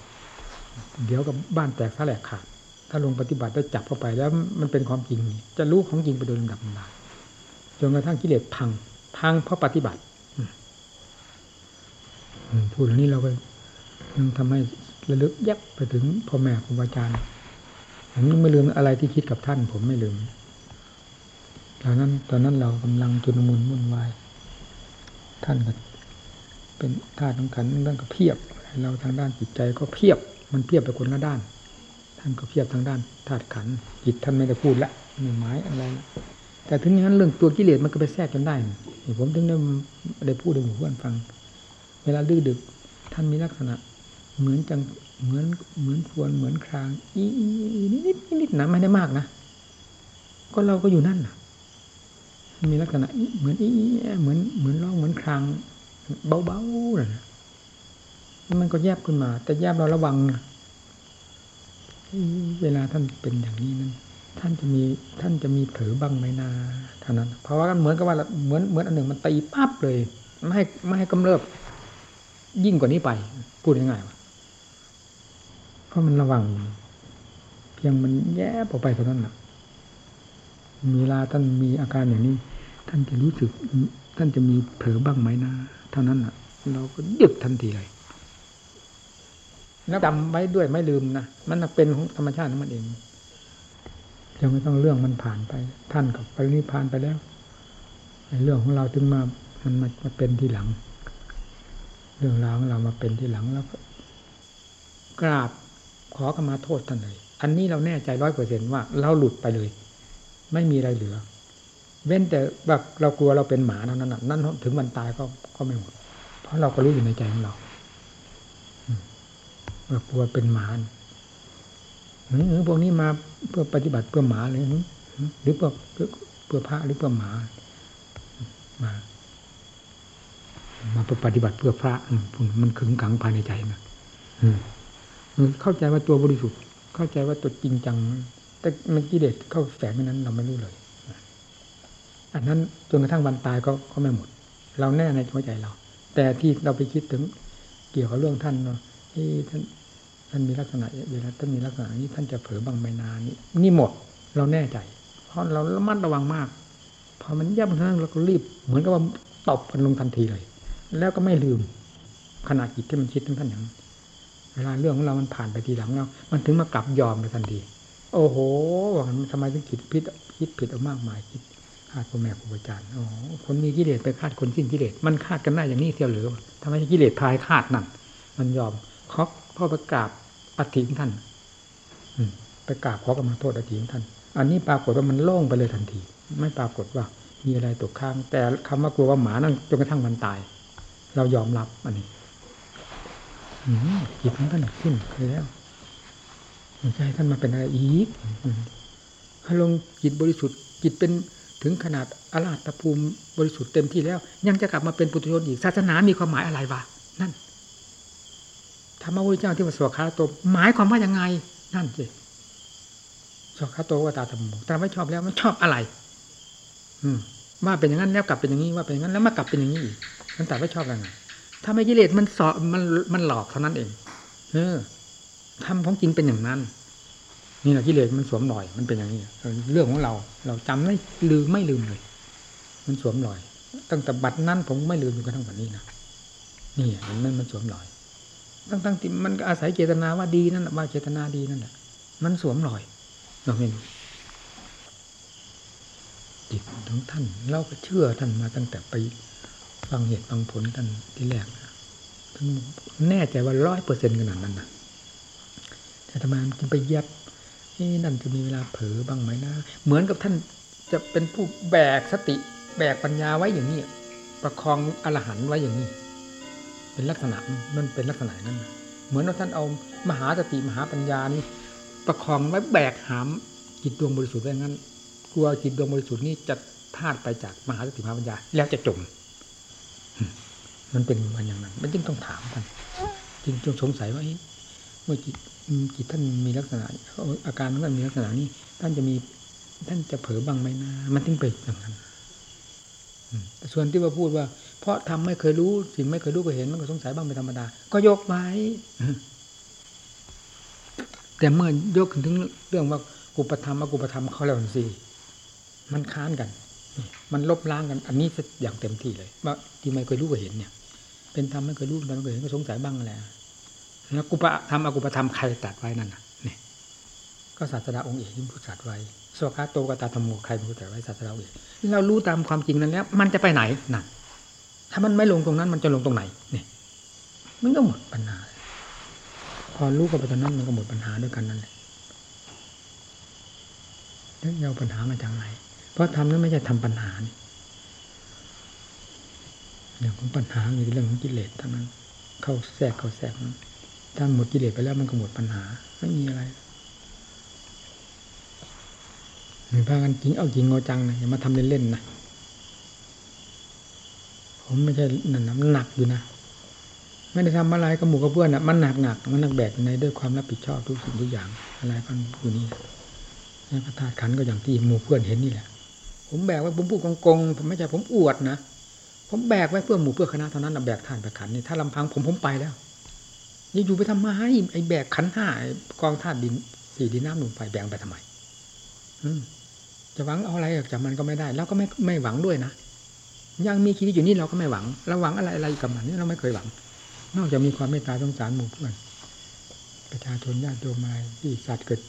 เดี๋ยวกับบ้านแตกสลกขาด ถ้าลงปฏิบัติได้จับเข้าไปแล้วมันเป็นความจริง จะรู้ของจริงไปโดยลำดับลำดับจนกระทั่งกิเลสพัง พังเพราะปฏิบัติพูดอย่างนี้เราก็ยังทำให้ระลึกยับไปถึงพ่อแม่ครูบาอาจารย์ผมไม่ลืมอะไรที่คิดกับท่าน ผมไม่ลืมตอนนั้น ตอนนั้นเรากำลังจุนมุนวุ่นวายท่านก็เป็นธาตุของขันนั่นก็เพียบ เราทางด้านจิตใจก็เพียบมันเพียบไปคนละด้าน ท่านก็เพียบทางด้านธาตุขันจิตท่านไม่ได้พูดละไม่หมายอะไรแต่ถึงอย่างนั้นเรื่องตัวกิเลสมันก็ไปแทรกจนได้ผมถึงได้ได้พูดให้หมู่เพื่อนฟัง เวลาดื้อดึกท่านมีลักษณะ เหมือนจังเหมือนเหมือนฟวนเหมือนครางอีนิดนิดนิดนะไม่ได้มากนะก็เราก็อยู่นั่นนะมีลักษณะเหมือนอีเหมือนเหมือนร้องเหมือนครางเบาๆนะ มันก็แยบขึ้นมา แต่แยบเราระวังนะเวลาท่านเป็นอย่างนี้นั้น ท่านจะมีท่านจะมีเผลอบ้างไหมนาเท่านั้น เพราะว่าเหมือนกับว่าเหมือนเหมือนอันหนึ่งมันตีปั๊บเลยไม่ให้ไม่ให้กำเริบยิ่งกว่านี้ไป พูดง่ายๆเพราะมันระวัง เพียงมันแย่ออกไปเท่านั้นแหละมีเวลาท่านมีอาการอย่างนี้ ท่านจะรู้สึก ท่านจะมีเผลอบ้างไหมนะเท่านั้นอะ เราก็ดึกทันทีเลย แล้วจำไว้ด้วยไม่ลืมนะมันเป็นของธรรมชาติของมันเองยังไม่ต้องเรื่องมันผ่านไป ท่านกับปรินิพานไปแล้วเรื่องของเราถึงมามันมาเป็นที่หลัง เรื่องราวของเรามาเป็นที่หลังแล้วกราบขอขมาโทษท่านเลย อันนี้เราแน่ใจร้อยเปอร์เซ็นว่า เราหลุดไปเลย ไม่มีอะไรเหลือ เว้นแต่ว่าเรากลัวเราเป็นหมาเท่านั้นนั่นถึงวันตายก็ก็ไม่หมดเพราะเราก็รู้อยู่ในใจของเรา เรากลัวเป็นหมาหรือพวกนี้มาเพื่อปฏิบัติเพื่อหมาเลยหรือเพื่อเพื่อเพื่อพระหรือเพื่อหมา มา มาปฏิบัติเพื่อพระมันขึงขังภายในใจนะเข้าใจว่าตัวบริสุทธิ์ เข้าใจว่าตัวจริงจัง แต่มันกิเลสเข้าแฝงนั้น เราไม่รู้เลยอันนั้นจนกระทั่งวันตายก็ก็ไม่หมด เราแน่ในหัวใจเรา แต่ที่เราไปคิดถึงเกี่ยวกับเรื่องท่านเนาะที่ท่าน ท่านมีลักษณะเวลาท่านมีลักษณะนี้ท่านจะเผลอบางไม่นานนี้นี่หมดเราแน่ใจ เพราะเราระมัดระวังมาก พอมันย่ำเท่านั้นเราก็รีบ เหมือนกับว่าตบกันลงทันทีเลย แล้วก็ไม่ลืมขณะจิตที่มันคิดถึงท่านอย่างเวลาเรื่องของเรามันผ่านไปทีหลังเรามันถึงมากลับยอมไปทันที โอ้โหว่าทำไมถึงคิดผิดคิดผิดเอามากมายคิดคาดพ่อแม่ครูอาจารย์โอ้คนมีกิเลสไปคาดคนสิ้นกิเลสมันคาดกันได้อย่างนี้เสียวหรือทำไมกิเลสพายคาดนั่นมันยอมเคาะพ่อประกาศ อธิท่านไปกราบขอกรรมาโทษอธิท่าน อันนี้ปรากฏว่ามันโล่งไปเลยทันที ไม่ปรากฏว่า มีอะไรตกค้าง แต่คำว่ากลัวว่าหมานั่งจนกระทั่งมันตาย เรายอมรับอันนี้จิตของท่านขึ้นไปแล้วใจท่านมาเป็นอะไรอีกถ้าลงจิตบริสุทธิ์จิตเป็นถึงขนาดอรหัตภูมิบริสุทธิ์เต็มที่แล้ว ยังจะกลับมาเป็นปุถุชนอีกศาสนามีความหมายอะไรวะนั่น ธรรมะพุทธเจ้าที่ว่าสวขาโตหมายความว่ายังไง นั่นสิสวขาโตว่าตาธรรมแต่ไม่ชอบแล้วมันชอบอะไร อืมว่าเป็นอย่างนั้นแล้วกลับเป็นอย่างนี้ว่าเป็นอย่างนั้นแล้วมากลับเป็นอย่างนี้อีกมันแต่ไม่ชอบอะไรถ้าไม่กิเลสมันสอบมันมันหลอกเท่านั้นเอง เออทำของจริงเป็นอย่างนั้น นี่แหละกิเลสมันสวมรอยมันเป็นอย่างนี้เรื่องของเรา เราจำไม่ลืมไม่ลืมเลย มันสวมรอยตั้งแต่บัดนั้นผมไม่ลืมจนกระทั่งวันนี้นะนี่มันมันสวมรอย ตั้งตั้งที่มันก็อาศัยเจตนาว่าดีนั่นแหละว่าเจตนาดีนั่นแหละมันสวมรอยเราเห็นจิตของท่านเราก็เชื่อท่านมาตั้งแต่ไปฟังเหตุฟังผลท่านที่แรกนะถึงแน่ใจว่าร้อยเปอร์เซ็นต์ขนาดนั้นนะแต่ทำไมมันจึงไปเย็บนี่นั่นจะมีเวลาเผลอบ้างไหมนะ เหมือนกับท่านจะเป็นผู้แบกสติแบกปัญญาไว้อย่างนี้ ประคองอรหันต์ไว้อย่างนี้ เป็นลักษณะมันเป็นลักษณะนั้นเหมือนว่าท่านเอามหาสติมหาปัญญานี่ประคองไว้แบกหามจิตดวงบริสุทธิ์ไว้งั้นกลัวจิตดวงบริสุทธิ์นี่จะพลาดไปจากมหาสติมหาปัญญา แล้วจะจม มันเป็นมันอย่างนั้นมันจึงต้องถามกันจึงจงสงสัยว่าเมื่อจิตจิตท่านมีลักษณะ อาการท่านมีลักษณะนี้ ท่านจะมีท่านจะเผลอบ้างไหมนะมันถึงไปอย่างนั้นส่วนที่ว่าพูดว่า เพราะทำไม่เคยรู้สิ่งไม่เคยรู้ก็เห็นมันก็สงสัยบ้างเป็นธรรมดา ก็ยกไว้แต่เมื่อยกถึงเรื่องว่ากุปธรรมอกุปธรรมเขาแล้วสิมันค้านกัน มันลบล้างกัน อันนี้อย่างเต็มที่เลยว่าที่ไม่เคยรู้ก็เห็นเนี่ย เป็นธรรมไม่เคยรู้แต่ไม่เคยเห็นก็สงสัยบ้างแหละแล้วกุปธรรมอกุปธรรมใครตัดไว้นั่นน่ะนี่ก็ศาสดาองค์เอกที่พูดตัดไว้สวขาโตกตาธรรมโมใครพูดตัดไว้ศาสดาองค์เอกเรารู้ตามความจริงนั้นแล้ว มันจะไปไหนนั่น ถ้ามันไม่ลงตรงนั้น มันจะลงตรงไหนเนี่ยมันก็หมดปัญหา พอรู้กับไปตอนนั้นมันก็หมดปัญหาด้วยกันนั่นแหละแล้วเอาปัญหามาจากไหน เพราะทำนั้นไม่ใช่ทำปัญหานี่เรื่องของปัญหาอยู่เรื่องของกิเลสทั้งนั้น เข้าแทรกเข้าแทรกนั้นถ้าหมดกิเลสไปแล้วมันก็หมดปัญหาไม่มีอะไรมีพากันจริงเอาจริงเอาจังนะอย่ามาทำเล่นๆนะ ผมไม่ใช่นั่นนะมันหนักอยู่นะไม่ได้ทำอะไรกับหมู่กับเพื่อนนะมันหนักหนักมันหนักแบกในด้วยความรับผิดชอบทุกสิ่งทุกอย่างอะไรกันอยู่นี่ในพระธาตุขันก็อย่างที่หมู่เพื่อนเห็นนี่แหละ ผมแบกไว้ผมพูดกงๆผมไม่ใช่ผมอวดนะผมแบกไว้เพื่อหมู่เพื่อคณะเท่านั้นนะแบกท่านไปขันนี่ถ้าลำพังผมผมไปแล้วยังอยู่ไปทำไมไอ้แบกขันห้ากองธาตุดินสี่ดินน้ำลมไฟแบกไปทำไม อืมจะหวังเอาอะไรจากมันก็ไม่ได้ แล้วก็ไม่ไม่หวังด้วยนะ ยังมีชีวิตอยู่นี่เราก็ไม่หวังเราหวังอะไรอะไรกับมันนี่เราไม่เคยหวัง นอกจากมีความเมตตาสงสารหมู่เพื่อนประชาชนญาติโยมอะไรที่สัตว์เกิด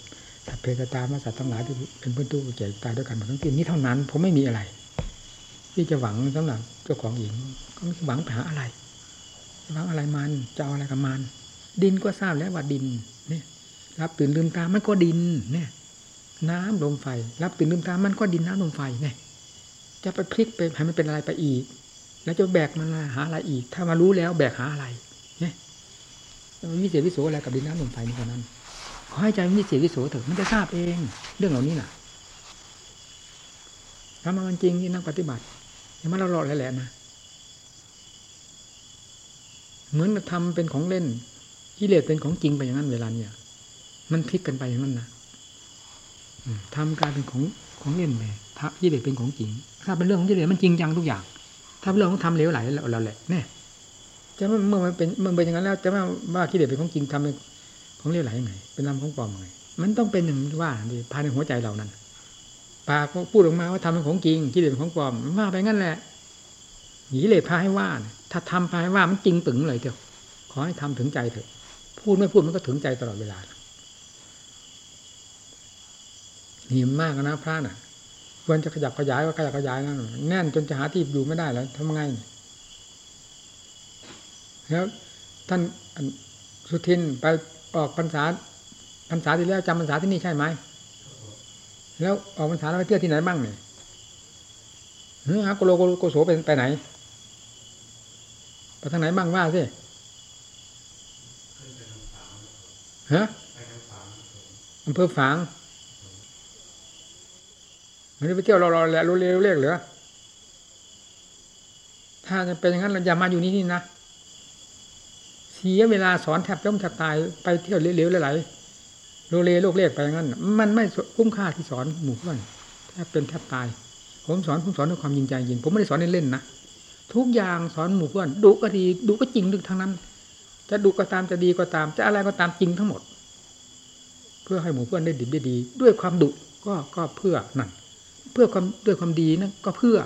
สัตว์เพศตามาสัตว์ทั้งหลายที่เป็นเพื่อนตู้แก่ตายด้วยกันหมดทั้งสิ้นนี้เท่านั้น ผมไม่มีอะไร ที่จะหวังสำหรับเจ้าของหญิง ก็ไม่หวังไปหาอะไรหวังอะไรมันจะเอาอะไรกับมันดินก็ทราบแล้วว่าดินเนี่ยรับตื่นลืมตามันก็ดินเนี่ย น้ำลมไฟ รับตื่นลืมตามันก็ดินน้ำลมไฟไง จะไปพลิกไปให้มันเป็นอะไรไปอีก แล้วจะแบกมันหาอะไรอีก ถ้ามารู้แล้วแบกหาอะไรเนี่ยมันวิเศษวิโสอะไรกับดินน้ำลมไฟนี่คนนั้นขอให้ใจมันวิเศษวิโสเถอะมันจะทราบเอง เรื่องเหล่านี้น่ะทำมามันจริงที่นักปฏิบัติอย่ามาเราหลอกแหละนะเหมือนทำเป็นของเล่นกิเลสเป็นของจริงไปอย่างนั้นเวลาเนี่ย มันพลิกกันไปอย่างนั้นนะทำการเป็นของของเล่นไปกิเลสเป็นของจริง ถ้าเป็นเรื่องของกิเลสมันจริงจังทุกอย่าง ถ้าเป็นเรื่องของทำเลวไหลเราแหละเนี่ยจะเมื่อมันเป็นเมื่อเป็นอย่างนั้นแล้วจะว่าว่ากิเลสเป็นของจริงทำเป็นของเลวไหลยังไง เป็นลำของปลอมยังไงมันต้องเป็นอย่างว่าดีภายในหัวใจเรานั้นปากพูดออกมาว่าทำเป็นของจริงกิเลสเป็นของปลอมว่าไปงั้นแหละกิเลสพาให้ว่า ถ้าทำพาให้ว่ามันจริงตึงเลยเถอะขอให้ทำถึงใจเถอะ พูดไม่พูดมันก็ถึงใจตลอดเวลานี่มากนะพระน่ะ ควรจะขยับขยายว่าขยับขยายนั่นแน่นจนจะหาที่อยู่ไม่ได้แล้วทำไงแล้วท่านสุทินไปออกพรรษาพรรษาที่แล้วจำพรรษาที่นี่ใช่ไหมแล้วออกพรรษาแล้วไปเที่ยวที่ไหนบ้างเนี่ยเนื้อฮะโกโลโกโสไปไปไหนไปทางไหนบ้างว่าสิฮะอำเภอฝาง มันจะไปเที่ยวรอๆแหละรู้เร็วเรียกเหรอถ้าจะเป็นอย่างนั้นเราอย่ามาอยู่นี่นี่นะเสียเวลาสอนแทบย่อมแทบตายไปเที่ยวเร็วๆไหลๆโลเลโลกเรียกไปอย่างนั้น มันไม่คุ้มค่าที่สอนหมู่เพื่อนแทบเป็นแทบตาย ผมสอนผมสอนด้วยความยินใจจริง ผมไม่ได้สอนเล่นๆนะทุกอย่างสอนหมู่เพื่อนดุก็ดีดุก็จริงดึกทั้งนั้น จะดุก็ตามจะดีก็ตาม จะอะไรก็ตามจริงทั้งหมด เพื่อให้หมู่เพื่อนได้ดีได้ดี ด้วยความดุก็ก็เพื่อนั่น เพื่อความด้วยความดีนะก็เพื่อ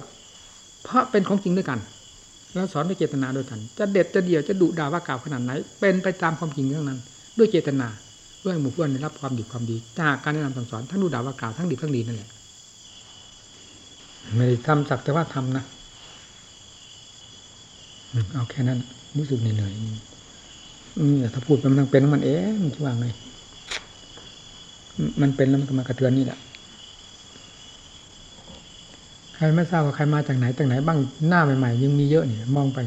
เพราะเป็นของจริงด้วยกัน แล้วสอนด้วยเจตนาด้วยกัน จะเด็ดจะเดี่ยวจะดุด่าว่ากล่าวขนาดไหน เป็นไปตามความจริงเรื่องนั้น ด้วยเจตนาเพื่อให้หมู่เพื่อนได้รับความดีความดี จากการแนะนำสั่งสอนทั้งดุด่าว่ากล่าวทั้งดีทั้งดีนั่นแหละไม่ได้ทำสักแต่ว่าทำนะเอาแค่นั้นรู้สึกเหนื่อยๆนี่ถ้าพูดไปมันต้องเป็นมันเอ๊ะมันจะว่าไงมันเป็นแล้วมันก็มากระเทือนนี่แหละ ใครไม่ทราบว่าใครมาจากไหนจากไหนบ้างหน้าใหม่ๆยังมีเยอะนี่มองไป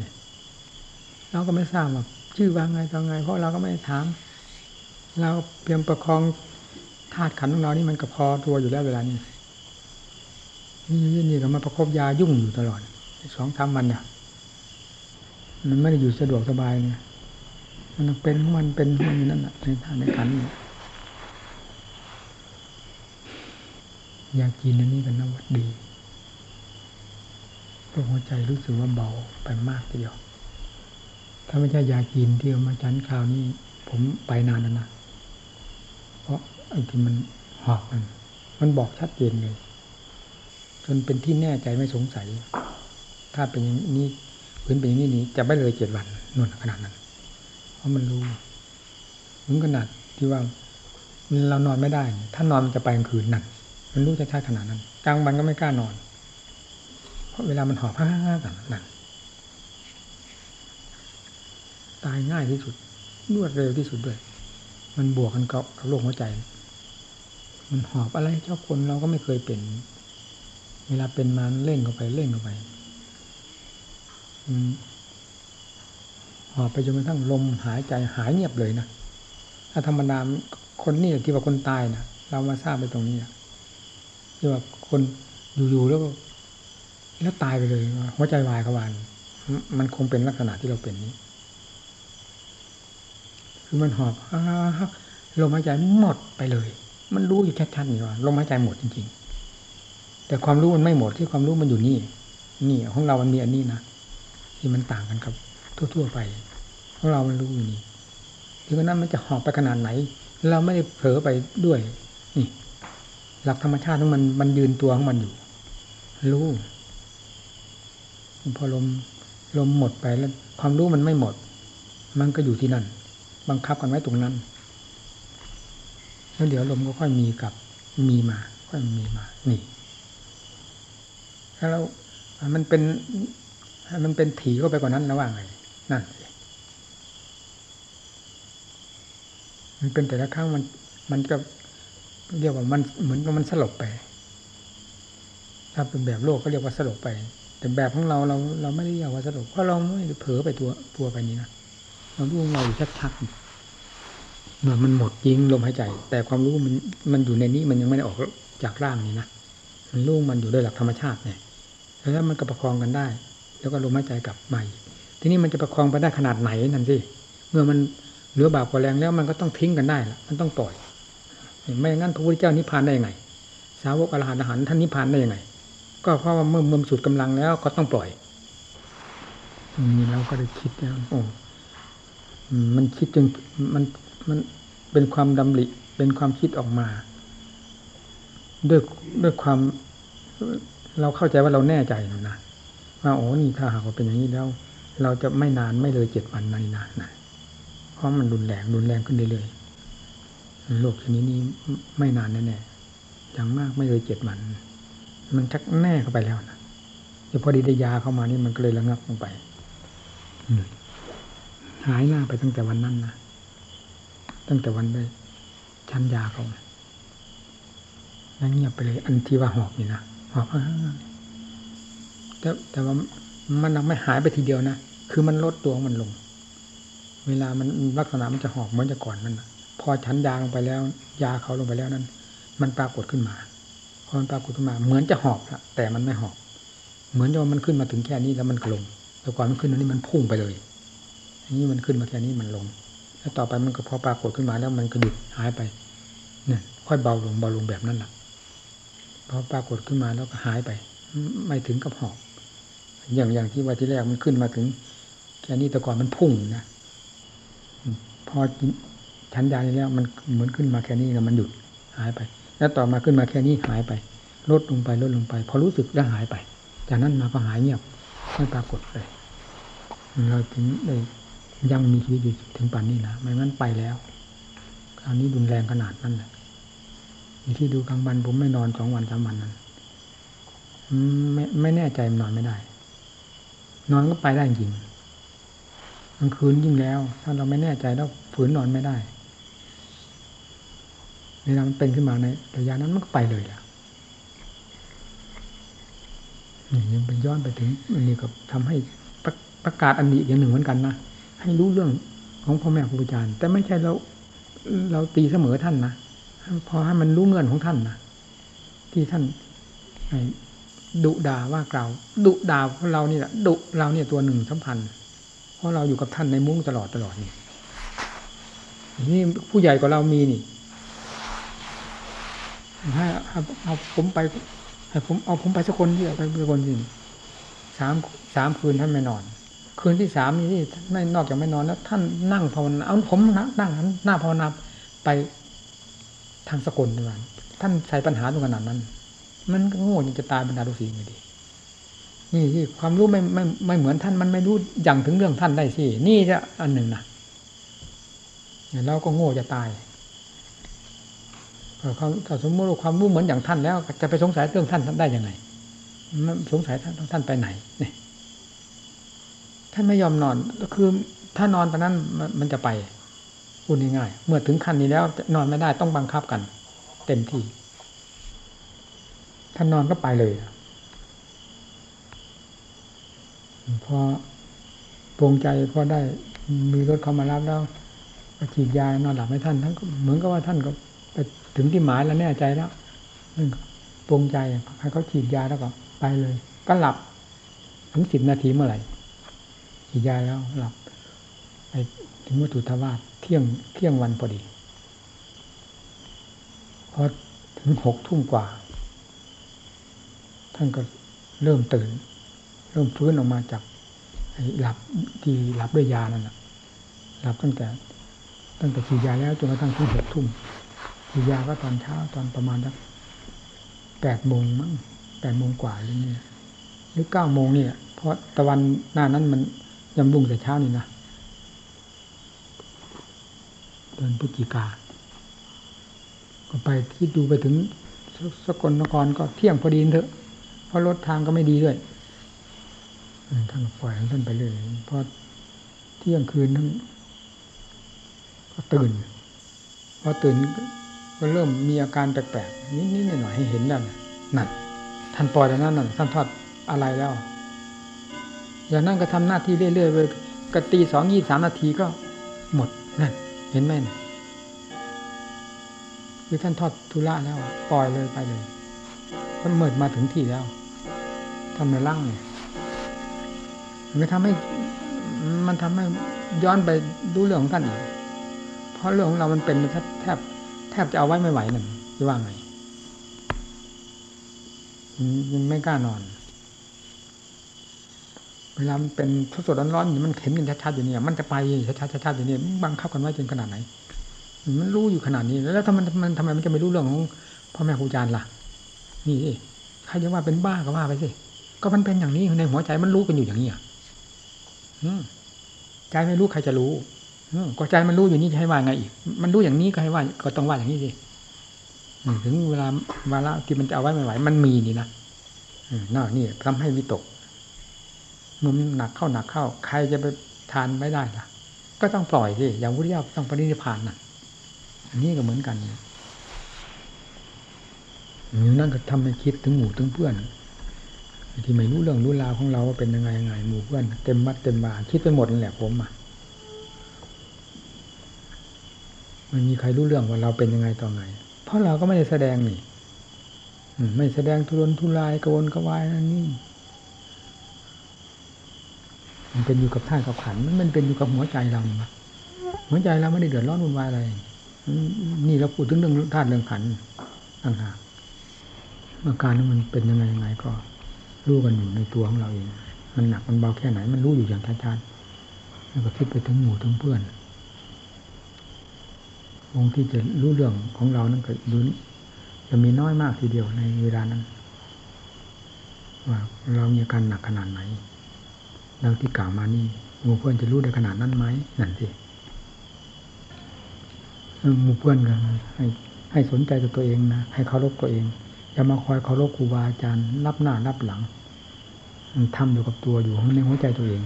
เราก็ไม่ทราบว่าชื่อว่าไงตอนไง เพราะเราก็ไม่ถาม เราเพียงประคองธาตุขันของเรานี่มันก็พอตัวอยู่แล้วเวลานี้นี่นี่ก็มาประคบยายุ่งอยู่ตลอดสองสามวันเนี่ยมันไม่ได้อยู่สะดวกสบายไงมันเป็นมันเป็นมันนั่นแหละในทางในขันยากินอันนี้เป็นนวัดดี ตัวหัวใจรู้สึกว่าเบาไปมากทีเดียว ถ้าไม่ใช่ยากินที่เอามาชั้นคราวนี้ ผมไปนานแล้วนะ เพราะไอ้ที่มันหอกมัน มันบอกชัดเจนเลย จนเป็นที่แน่ใจไม่สงสัย ถ้าเป็นอย่างนี้พื้นเป็นอย่างนี้นี้จะไม่เลยเจ็ดวันนู่นขนาดนั้น เพราะมันรู้ถึงขนาดที่ว่าเรานอนไม่ได้ ถ้านอนมันจะไปกลางคืนนั่นมันรู้ชัดๆขนาดนั้น กลางวันก็ไม่กล้านอน เพราะเวลามันหอบฮ่าแบบนั้นตายง่ายที่สุดรวดเร็วที่สุดด้วย มันบวกกันกับโรคหัวใจ มันหอบอะไรเจ้าคนเราก็ไม่เคยเป็น เวลาเป็นมาเล่งเข้าไปเล่งเข้าไปหอบไปจนกระทั่งลมหายใจหายเงียบเลยนะถ้าธรรมดาคนนี่ที่ว่าคนตายนะเรามาทราบไปตรงนี้ที่ว่าคนอยู่ๆแล้ว แล้วตายไปเลยหัวใจวายกวานมันคงเป็นลักษณะที่เราเป็นนี้ คือมันหอบลมหายใจหมดไปเลย มันรู้อยู่ชัดๆนี่ว่าลมหายใจหมดจริง ๆ แต่ความรู้มันไม่หมดที่ความรู้มันอยู่นี่ นี่ของเรามันมีอันนี้นะที่มันต่างกันครับ ทั่ว ๆ ไปของเรามันรู้อยู่นี่ถึงนั้นมันจะหอบไปขนาดไหน เราไม่ได้เผลอไปด้วย นี่ หลักธรรมชาติของมันมันยืนตัวของมันอยู่ รู้ พอลมลมหมดไปแล้ว ความรู้มันไม่หมด มันก็อยู่ที่นั่น บังคับกันไว้ตรงนั้น แล้วเดี๋ยวลมก็ค่อยมีกับมีมา ค่อยมีมา นี่ถ้าเรามันเป็นมันเป็นถีเข้าไปกว่านั้นระว่าไงนั่นมันเป็นแต่ละครั้งมัน มันก็เรียกว่ามันเหมือนกับมันสลบไป ถ้าเป็นแบบโลกก็เรียกว่าสลบไป แต่แบบของเราเราเราไม่ได้เรียกว่าสลบเพราะเราไม่เผลอไปตัวตัวไปนี้นะเรารู้เราอยู่ชัดๆเมื่อมันหมดจริงลมหายใจ แต่ความรู้มันมันอยู่ในนี้มันยังไม่ได้ออกจากร่างนี้นะมันรู้มันอยู่ด้วยหลักธรรมชาติเนี่ยแล้วมันก็ประคองกันได้ แล้วก็ลมหายใจกลับใหม่ทีนี้มันจะประคองไปได้ขนาดไหนนั่นสิเมื่อมันเหลือบาปกว่าแรงแล้วมันก็ต้องทิ้งกันได้ละมันต้องปล่อยไม่งั้นพระพุทธเจ้านิพพานได้ยังไง สาวกอรหันต์อรหันต์ท่านนิพพานได้ยังไง ก็เพราะว่าเมื่อมันสุดกำลังแล้วก็ต้องปล่อยนี่เราก็ได้คิดแล้วโอ้มันคิดจนมันมันเป็นความดำริเป็นความคิดออกมา ด้วยด้วยความ เราเข้าใจว่าเราแน่ใจนะว่าโอ้นี่ถ้าหากว่าเป็นอย่างนี้แล้ว เราจะไม่นานไม่เลยเจ็ดวันนนานนะเพราะมันรุนแรงรุนแรงขึ้นเรื่อยๆโลกชนิดนี้ไม่นานแน่ๆอย่างมากไม่เลยเจ็ดวัน มันชักแน่เข้าไปแล้วนะเดี๋ยวพอดีได้ยาเข้ามานี่มันก็เลยระงับลงไปหายหน้าไปตั้งแต่วันนั้นนะตั้งแต่วันได้ชั้นยาเขาแล้วเงียบไปเลย อันที่ว่าหอบนี่นะหอบแต่แต่ว่ามันไม่หายไปทีเดียวนะคือมันลดตัวมันลง เวลามันลักษณะมันจะหอบเหมือนจะก่อนมันพอชั้นยาลงไปแล้ว ยาเขาลงไปแล้วนั้น มันปรากฏขึ้นมา พอมันปรากฏขึ้นมา เหมือนจะหอบละแต่มันไม่หอบ เหมือนว่ามันขึ้นมาถึงแค่นี้แล้วมันลงแต่ก่อนมันขึ้นอันนี้มันพุ่งไปเลยอันนี้มันขึ้นมาแค่นี้มันลง แล้วต่อไปมันก็พอปรากฏขึ้นมาแล้วมันก็หยุดหายไปเนี่ยค่อยเบาลงเบาลงแบบนั้นแหละพอปรากฏขึ้นมาแล้วก็หายไป ไม่ถึงกับหอบ อย่างอย่างที่ว่าที่แรกมันขึ้นมาถึง แค่นี้แต่ก่อนมันพุ่งนะพอชั้นยานี้แล้วมันเหมือนขึ้นมาแค่นี้แล้วมันหยุดหายไป แล้วต่อมาขึ้นมาแค่นี้หายไป ลดลงไปลดลงไป พอรู้สึกแล้วหายไป จากนั้นมาก็หายเงียบไม่ปรากฏเลยเราถึงได้ยังมีชีวิตอยู่ถึงป่านนี้นะไม่งั้นไปแล้วคราวนี้ดุนแรงขนาดนั้นแหละที่ดูกลางวันผมไม่นอนสองวันสามวันนั้นไม่ไม่แน่ใจมันนอนไม่ได้ นอนก็ไปได้จริงกลางคืนยิ่งแล้ว ถ้าเราไม่แน่ใจแล้วฝืนนอนไม่ได้ เวลามันเป็นขึ้นมาในระยะนั้นมันก็ไปเลยล่ะนี่ยังไปย้อนไปถึงอันนี้ก็ทำให้ประประกาศอันนี้อีกอย่างหนึ่งเหมือนกันนะให้รู้เรื่องของพ่อแม่ครูอาจารย์ แต่ไม่ใช่เราเราตีเสมอท่านนะพอให้มันรู้เงื่อนของท่านนะที่ท่านดุด่าว่ากล่าวดุด่าเรานี่แหละดุเราเนี่ยตัวหนึ่งสัมพันธ์เพราะเราอยู่กับท่านในมุ้งตลอดตลอดนี่นี่ผู้ใหญ่กว่าเรามีนี่ ให้เอาผมไปให้ผมเอาผมไปสักคนที่ไปสักคนที่สามสามคืนท่านไม่นอน คืนที่สามนี่ไม่นอกจากไม่นอนแล้ว ท่านนั่งภาวนาเอาผมนั่งนั่งหน้าภาวนาไปทางสกลด้วยท่านใส่ปัญหาตรงขนาดนั้น มันก็โง่จะตายบรรดาลูกศิษย์เลยดินี่ที่ความรู้ไม่ไม่ไม่เหมือนท่านมันไม่รู้อย่างถึงเรื่องท่านได้สินี่จะอันหนึ่งนะเราก็โง่จะตาย ถ้าสมมติความรู้เหมือนอย่างท่านแล้ว จะไปสงสัยเรื่องท่านทำได้ยังไงสงสัยท่านท่านไปไหนเนี่ยท่านไม่ยอมนอนก็คือถ้านอนตอนนั้นมันจะไปพูดง่ายๆเมื่อถึงขั้นนี้แล้วนอนไม่ได้ต้องบังคับกัน เต็มที่ท่านนอนก็ไปเลยพอปรงใจพอได้มีรถเข้ามารับแล้วฉีดยานอนหลับให้ท่านทั้งเหมือนกับว่าท่านก็ ถึงที่หมายแล้วแน่ใจแล้วปรงใจให้เขาฉีดยาแล้วก็ไปเลย ก็หลับถึงสิบนาทีเมื่อไหร่ฉีดยาแล้วหลับไปถึงวัตถุทวารเที่ยงเที่ยงวันพอดีพอถึงหกทุ่มกว่า ท่านก็เริ่มตื่น เริ่มฟื้นออกมาจากหลับที่หลับด้วยยานั่นแหละหลับตั้งแต่ ตั้งแต่ฉีดยาแล้วจนกระทั่งถึงหกทุ่ม ฉียาก็ตอนเช้าตอนประมาณสักแปดโมงมั้งแปดโมงกว่าหรือเนี่ยหรือเก้าโมงเนี่ยเพราะตะวันหน้านั้นมันยำบุ้งแต่เช้านี่นะเดือนพฤศจิกาก็ไปที่ดูไปถึงสกลนครก็เที่ยงพอดีเถอะ เพราะรถทางก็ไม่ดีด้วยท่านปล่อยท่านไปเลยพอเที่ยงคืนท่านก็ตื่นพอตื่น ก็เริ่มมีอาการแปลกๆนิดๆหน่อยๆให้เห็นแล้วนั่นท่านปล่อยแล้วนั่นนั่นท่านทอดอะไรแล้ว อย่างนั้นก็ทำหน้าที่เรื่อยๆไปกตีสองยี่สามนาทีก็หมดนั่นเห็นไหมคือท่านทอดทุระแล้ว ปล่อยเลยไปเลยมันเมิดมาถึงที่แล้วทำในร่างเนี่ยมันทำให้มันทำให้ย้อนไปดูเรื่องของท่านอีกเพราะเรื่องของเรามันเป็นแทบ แทบจะเอาไว้ไม่ไหวหนึ่งจะว่าไงมันไม่กล้านอน เวลามันเป็นสดๆร้อนๆมันเห็นกันชัดๆอยู่เนี่ย มันจะไปชัดๆชัดๆอยู่เนี่ยบังคับกันไว้จนขนาดไหน มันรู้อยู่ขนาดนี้ แล้วถ้ามันมันทำไมมันจะไม่รู้เรื่องของพ่อแม่ครูอาจารย์ล่ะ นี่ใครจะว่าเป็นบ้าก็ว่าไปสิก็มันเป็นอย่างนี้ในหัวใจมันรู้กันอยู่อย่างนี้อะใจไม่รู้ใครจะรู้ ก็ใจมันรู้อยู่นี่จะให้ว่าไงอีก มันรู้อย่างนี้ก็ให้ว่า ก็ต้องว่าอย่างนี้สิถึงเวลาวาระที่มันจะเอาไว้ไม่ไหว มันมีนี่นะน่านี่ทำให้วิตกมันหนักเข้าหนักเข้า ใครจะไปทานไม่ได้ล่ะ ก็ต้องปล่อยสิอย่างวุฒิยาต้องปฏิพานน่ะอันนี้ก็เหมือนกันอย่นั้นก็ทำให้คิดถึงหมู่ถึงเพื่อนที่ไม่รู้เรื่องรู้ราวของเราว่าเป็นยังไงยังไงหมู่เพื่อนเต็มวัดเต็มบาคิดไปหมดนั่นแหละผมอะ มันมีใครรู้เรื่องว่าเราเป็นยังไงต่อไง เพราะเราก็ไม่ได้แสดงนี่ไม่แสดงทุรนทุรายกวนกวายนั่นนี่ มันเป็นอยู่กับท่ากับขันมันเป็นอยู่กับหัวใจเราหัวใจเราไม่ได้เดือดร้อนวุ่นวายอะไรนี่เราพูดถึงเรื่องธาตุเรื่องขันต่างหากอาการนั้นมันเป็นยังไงยังไงก็ รู้กันอยู่ในตัวของเราเอง มันหนักมันเบาแค่ไหน มันรู้อยู่อย่างชัดๆแล้วก็คิดไปถึงหมู่ถึงเพื่อน องค์ที่จะรู้เรื่องของเรานั้นก็ดูจะมีน้อยมากทีเดียวในเวลานั้นว่าเรามีอาการหนักขนาดไหนดังที่กล่าวมานี่หมู่เพื่อนจะรู้ได้ขนาดนั้นไหมนั่นสิหมู่เพื่อนกันให้ให้สนใจตัวตัวเองนะให้เคารพตัวเองอย่ามาคอยเคารพครูบาอาจารย์รับหน้ารับหลังมันทำอยู่กับตัวอยู่ในหัวใจตัวเอง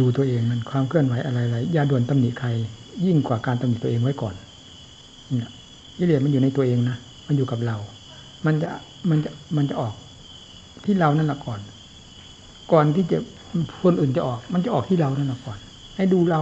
ดูตัวเองมันความเคลื่อนไหวอะไรๆอย่าด่วนตำหนิใคร ยิ่งกว่าการตำหนิตัวเองไว้ก่อนเนี่ยกิเลสมันอยู่ในตัวเองนะมันอยู่กับเรา มันจะมันจะมันจะออกที่เรานั่นแหละก่อน ก่อนที่จะคนอื่นจะออก มันจะออกที่เรานั่นแหละก่อน ให้ดูเรา